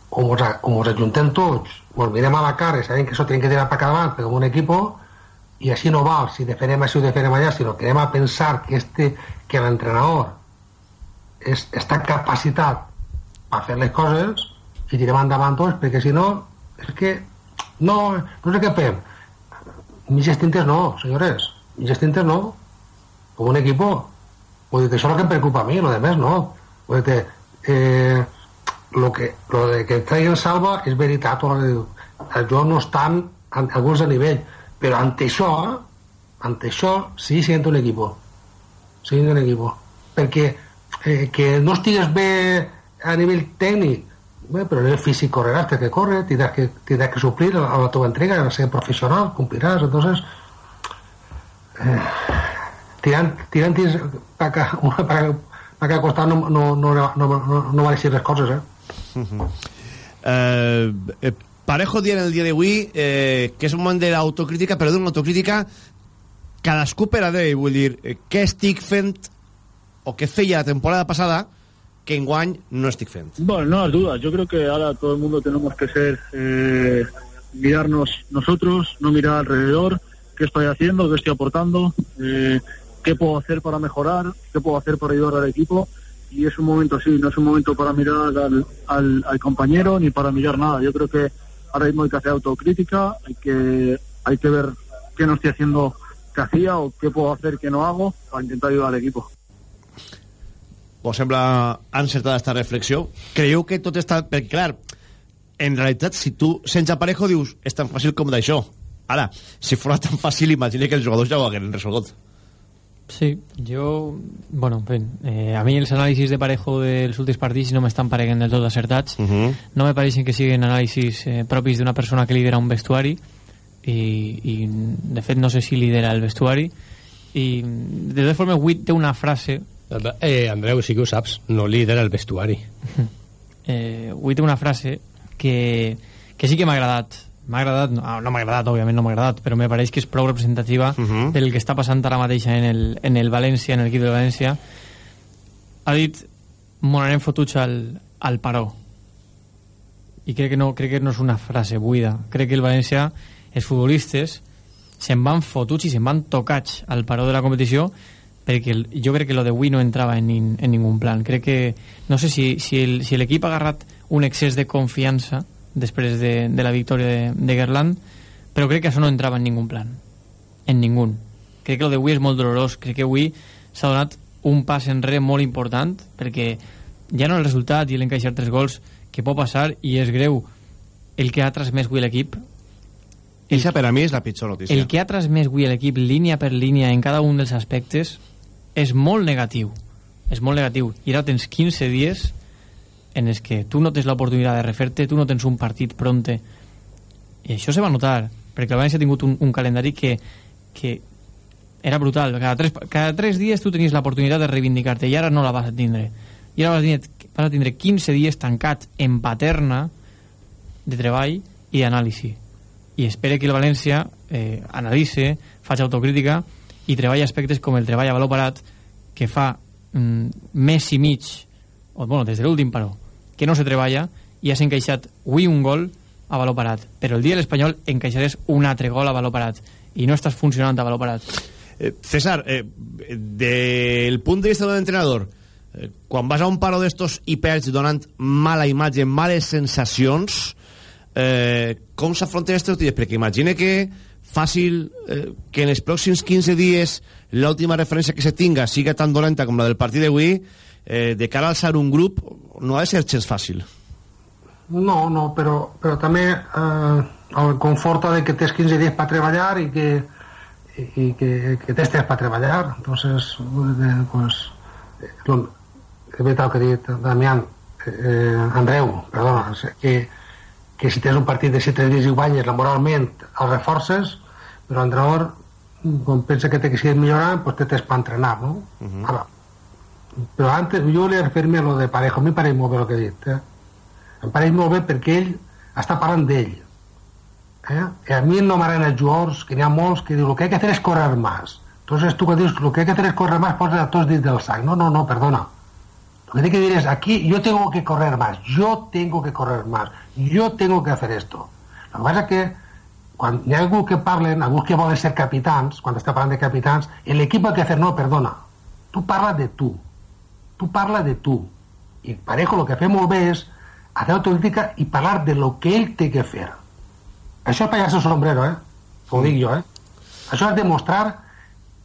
o ens, o ens ajuntem tots o ens mirem a la cara i sabem que això tenim que tirar per cada davant com un equip i així no val si defenem així o defenem allà, sinó que anem a pensar que, este, que l'entrenador és, està capacitat a fer les coses i tirem endavant tots, perquè si no, és que no, no sé què fem. Mitges tintes no, senyores, mitges tintes no. Com un equipo. Vull dir això és el que em preocupa a mi, lo de més no. Vull dir eh, lo, que, lo de que traiguen salva és veritat, el joc no estan alguns a nivell, però ante això, ante això, sí, siguent un equipo. Siguent un equipo. Perquè eh, que no estigues bé a nivell tècnic, bé, però a nivell físic correràs, que córrer, tindràs que, tindràs que suplir a la teva entrega, a ser professional, compliràs, entonces eh, tirant, tirant per acá, una per, per acá costat no, no, no, no, no, no, van així les coses, eh? Uh -huh. eh, eh, Parejo dient el dia d'avui eh, que és un moment de l'autocrítica, però d'una autocrítica cadascú per a d'ell, vull dir, eh, què estic fent o què feia la temporada passada que enguany no estic fent. Bueno, no hay dudas. Yo creo que ahora todo el mundo tenemos que ser eh, mirarnos nosotros, no mirar alrededor, qué estoy haciendo, qué estoy aportando, eh, qué puedo hacer para mejorar, qué puedo hacer para ayudar al equipo. Y es un momento así, no es un momento para mirar al, al, al compañero ni para mirar nada. Yo creo que ahora mismo hay que hacer autocrítica, hay que, hay que ver qué no estoy haciendo que hacía o qué puedo hacer que no hago para intentar ayudar al equipo. Vos sembla encertada esta reflexió? Creieu que tot està... Perquè, clar, en realitat, si tu sense Parejo dius és tan fàcil com d'això. Ara, si fos tan fàcil, imagina que els jugadors ja ho hagueren resolgut. Sí, jo... Bueno, en fin, eh, a mi els anàlisis de Parejo dels últims partits no m'estan pareguen del tot acertats. Uh -huh. No me pareixen que siguin anàlisis eh, propis d'una persona que lidera un vestuari i, i, de fet, no sé si lidera el vestuari i, de totes formes, Witt té una frase Eh, Andreu, sí que ho saps, no lidera el vestuari. Eh, avui té una frase que, que sí que m'ha agradat. M'ha agradat, no, no m'ha agradat, òbviament no m'ha agradat, però me pareix que és prou representativa uh -huh. del que està passant ara mateix en el, en el València, en l'equip de València. Ha dit, monarem fotuts al, al paró. I crec que, no, crec que no és una frase buida. Crec que el València, els futbolistes, se'n van fotuts i se'n van tocats al paró de la competició perquè el, jo crec que lo de Wii no entrava en, in, en ningú plan crec que, no sé si, si l'equip si ha agarrat un excés de confiança després de, de la victòria de, de Gerland però crec que això no entrava en ningú plan. En ningú crec que lo de Wii és molt dolorós. Crec que Wii s'ha donat un pas enrere molt important perquè ja no el resultat i l'encaixar tres gols que pot passar i és greu. El que ha transmès avui l'equip Eixa per a mi és la pitjor notícia. El que ha transmès avui l'equip línia per línia en cada un dels aspectes és molt negatiu. És molt negatiu. I ara tens 15 dies en els que tu no tens l'oportunitat de refer-te tu no tens un partit pronte. I això se va notar perquè el València ha tingut un, un calendari que, que era brutal. Cada tres, cada tres dies tu tenies l'oportunitat de reivindicar-te i ara no la vas a tindre. I ara vas a tindre, vas a tindre 15 dies tancat en paterna de treball i d'anàlisi. I espere que el València eh, analitze, faci autocrítica i treballa aspectes com el treball a valor parat que fa mm, mes i mig o, bueno, des de l'últim paró que no se treballa i has encaixat avui un gol a valor parat. Però el dia de l'Espanyol encaixaràs un altre gol a valor parat. I no estàs funcionant a valor parat. Eh, César eh, del punt de vista d'un entrenador eh, quan vas a un paro d'estos i perds donant mala imatge, males sensacions eh, com s'afronten aquests dies? perquè imagine que fàcil eh, que en els pròxims 15 dies l'última referència que se tinga siga tan dolenta com la del partit d'avui eh, de cara a alçar un grup no ha de ser gens fàcil no, no, però, però també eh, el conforta de que tens 15 dies per treballar i que i que, que tens temps per treballar entonces eh, pues, lo, és veritat el que ha dit Damián eh, Andreu, perdona que, que si tens un partit de 7 dies i guanyes laboralment els reforces però l'entrenador quan pensa que té que seguir millorant pues té temps per entrenar no? Uh -huh. Ara, però antes jo volia referir-me a lo de Parejo a mi pareix molt bé el que he dit eh? em pareix molt bé perquè ell està parlant d'ell eh? I a mi no m'agraden els jugadors que n'hi ha molts que diuen lo que hay que hacer es correr más. Entonces tu que dius lo que hay que hacer es correr más posa tots dins del sac. No, no, no, perdona. Lo que hay que decir es aquí yo tengo que correr más yo tengo que correr más yo tengo que hacer esto. Lo que pasa es que quan hi ha que parlen, algú que volen ser capitans, quan està parlant de capitans, l'equip ha que fer, no, perdona, tu parla de tu, tu parla de tu, i Parejo el que fa molt bé és hacer autocrítica i parlar de lo que ell té que fer. Això és pallasso sombrero, eh? Com dic jo, eh? Això és demostrar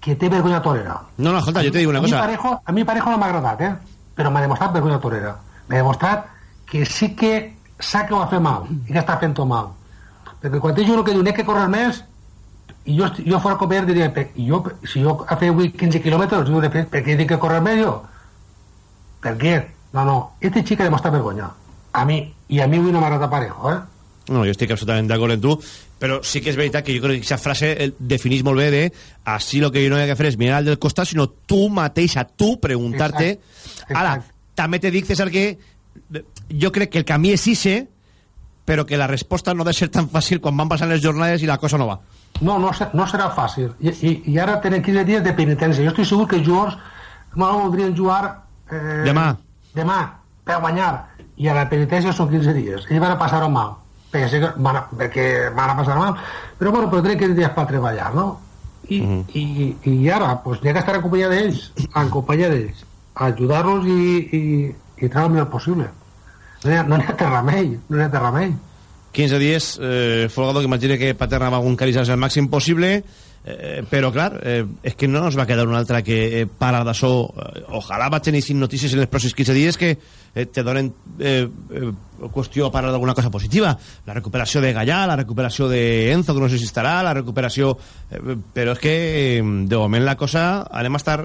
que té vergonya torera. No, no, escolta, jo te dic una a mi cosa. Parejo, a mi Parejo no m'ha agradat, eh? Però m'ha demostrat vergonya torera. M'ha demostrat que sí que sap que ho va fer mal i que està fent-ho mal. Perquè quan té jugador que diu "N'he que córrer més i jo, jo fora company diria "Pe- i jo, si jo a fer avui 15 quilòmetres diu, "Per per què dic que córrer més jo? Què? No, no, este xic ha demostrat vergonya. A mi, i a mi avui no m'ha agradat Parejo, eh? No, jo estic absolutament d'acord amb tu, però sí que és veritat que jo crec que aquesta frase defineix molt bé de així el que jo no he de fer és mirar al del costat, sinó tu mateixa, tu preguntar-te... Ara, també te dic, César, que jo crec que el camí és ixe, però que la resposta no ha de ser tan fàcil quan van passant les jornades i la cosa no va. No, no, no serà fàcil. I, i, i ara tenen 15 dies de penitència. Jo estic segur que els jugadors no voldrien jugar... Eh, Demà. Demà, per guanyar. I a la penitència són 15 dies. Ells van a passar-ho mal. Perquè, sé que van a, perquè van a passar mal. Però, bueno, però tenen 15 dies per treballar, no? I, i, i ara, pues, n'hi ha que estar en companyia d'ells, en companyia d'ells, ajudar-los i, i, i treure el millor possible. No n'hi ha, no ha remei, no n'hi ha remei. 15 dies, eh, Folgado, que imagina que Paterna va aconcarizar-se al màxim possible, eh, però, clar, eh, és que no ens va quedar una altra que eh, para d'això. Eh, ojalà va tenir notícies en els pròxims 15 dies que eh, te donen eh, eh, qüestió a cosa positiva. La recuperació de Gallà, la recuperació de Enzo, que no sé si estarà, la recuperació... Eh, però és que, eh, de moment, la cosa... Anem a estar,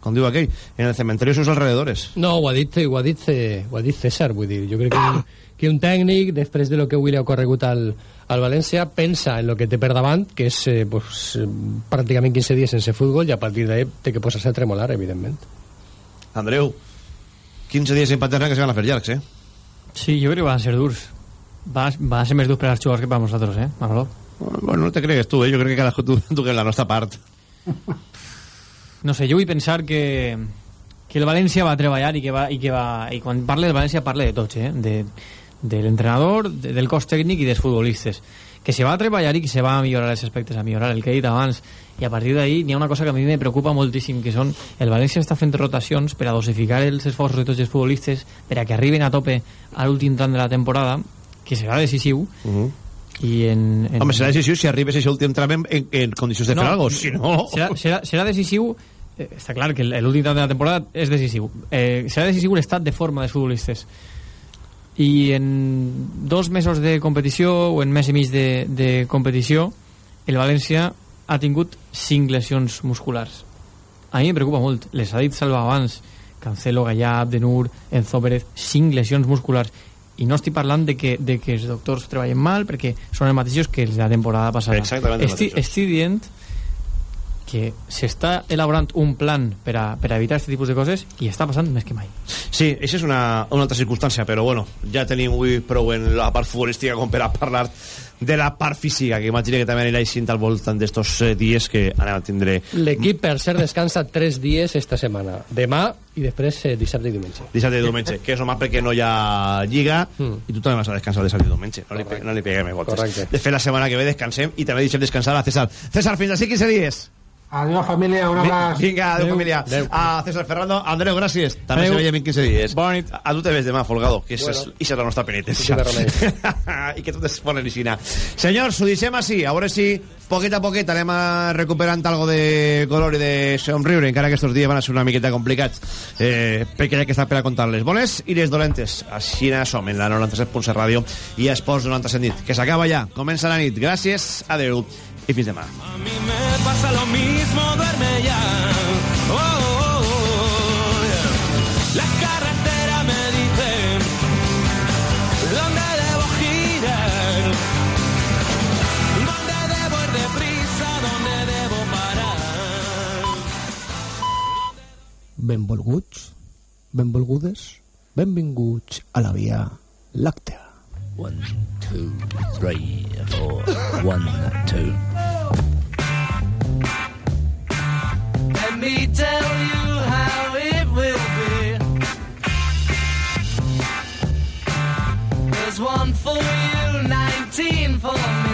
com diu aquell, en el cementerio de sus alrededores. No, ho ha dit, César, vull dir, jo que, que un tècnic, després de lo que avui li ha ocorregut al, al València, pensa en lo que té per davant, que és eh, pues, pràcticament 15 dies sense futbol, i a partir d'ahí té que posar-se a tremolar, evidentment. Andreu, 15 dies en Paterna que se van a fer llargs, eh? Sí, jo crec que van ser durs. Va, va ser més durs per als jugadors que per a nosaltres, eh, Manolo? Bueno, no te cregues tu, eh? Jo crec que cadascú tu, tu que la nostra part. No sé, jo vull pensar que, que el València va treballar i que va, i que va i quan parle del València parle de tots, eh? De, de l'entrenador, de, del cos tècnic i dels futbolistes. Que se va treballar i que se va millorar els aspectes, a millorar el que he dit abans. I a partir d'ahí n'hi ha una cosa que a mi me preocupa moltíssim, que són el València està fent rotacions per a dosificar els esforços de tots els futbolistes per a que arriben a tope a l'últim tram de la temporada, que serà decisiu, Uh -huh. i en, en... Home, serà decisiu si arribes a aquest últim tram en, en, en condicions de fer alguna cosa, si no... Serà, serà, serà decisiu eh, està clar que l'últim tram de la temporada és decisiu eh, serà decisiu l'estat de forma dels futbolistes i en dos mesos de competició o en mes i mig de, de competició el València ha tingut cinc lesions musculars. A mi em preocupa molt. Les ha dit Salva abans Cancelo, Gallà, Abdenur, Enzo Pérez cinc lesions musculars. I no estic parlant de que, de que els doctors treballen mal perquè són els mateixos que els de la temporada passada. Estic, estic dient que s'està elaborant un plan per a, per a evitar aquest tipus de coses i està passant més que mai Sí, això és una, una altra circumstància, però bueno, ja tenim avui prou en la part futbolística com per a parlar de la part física, que imagina que també anirà aixint al voltant d'estos eh, dies que anem a tindre L'equip, per cert, descansa 3 dies esta setmana. Demà i després eh, dissabte i diumenge. dissabte i diumenge, que és normal perquè no hi ha lliga i tu també vas a descansar dissabte i diumenge. No li, no li peguem voltes. Correcte. De fet, la setmana que ve descansem i també deixem descansar a César. César, fins així 15 dies. Adiós, família, un abraç. Vinga, adéu, Adéu. família. Adéu. A César Ferrando, Andreu, gràcies. També Adéu. se veiem en 15 dies. Bona nit. A tu te ves demà, Folgado, que Bueno. és, és la nostra penitència. Sí, I que tot es ponen aixina. Senyors, ho deixem així. A veure si, poquet a poquet, anem a recuperant algo de color i de somriure, encara que estos dies van a ser una miqueta complicats, eh, perquè hi ha que estar per a contar les bones i les dolentes. Així som en la 97.7 Ràdio i a Esports 97 nit. Que s'acaba ja. Comença la nit. Gràcies, adeu i fins demà. me pasa lo mismo, duerme ya. Oh, oh, oh, yeah. La carretera me dice dónde debo girar, dónde debo ir deprisa, dónde debo parar. Benvolguts, benvolgudes, benvinguts a la Via Làctea. One, two, three, four. One, two. Let me tell you how it will be. There's one for you, nineteen for me.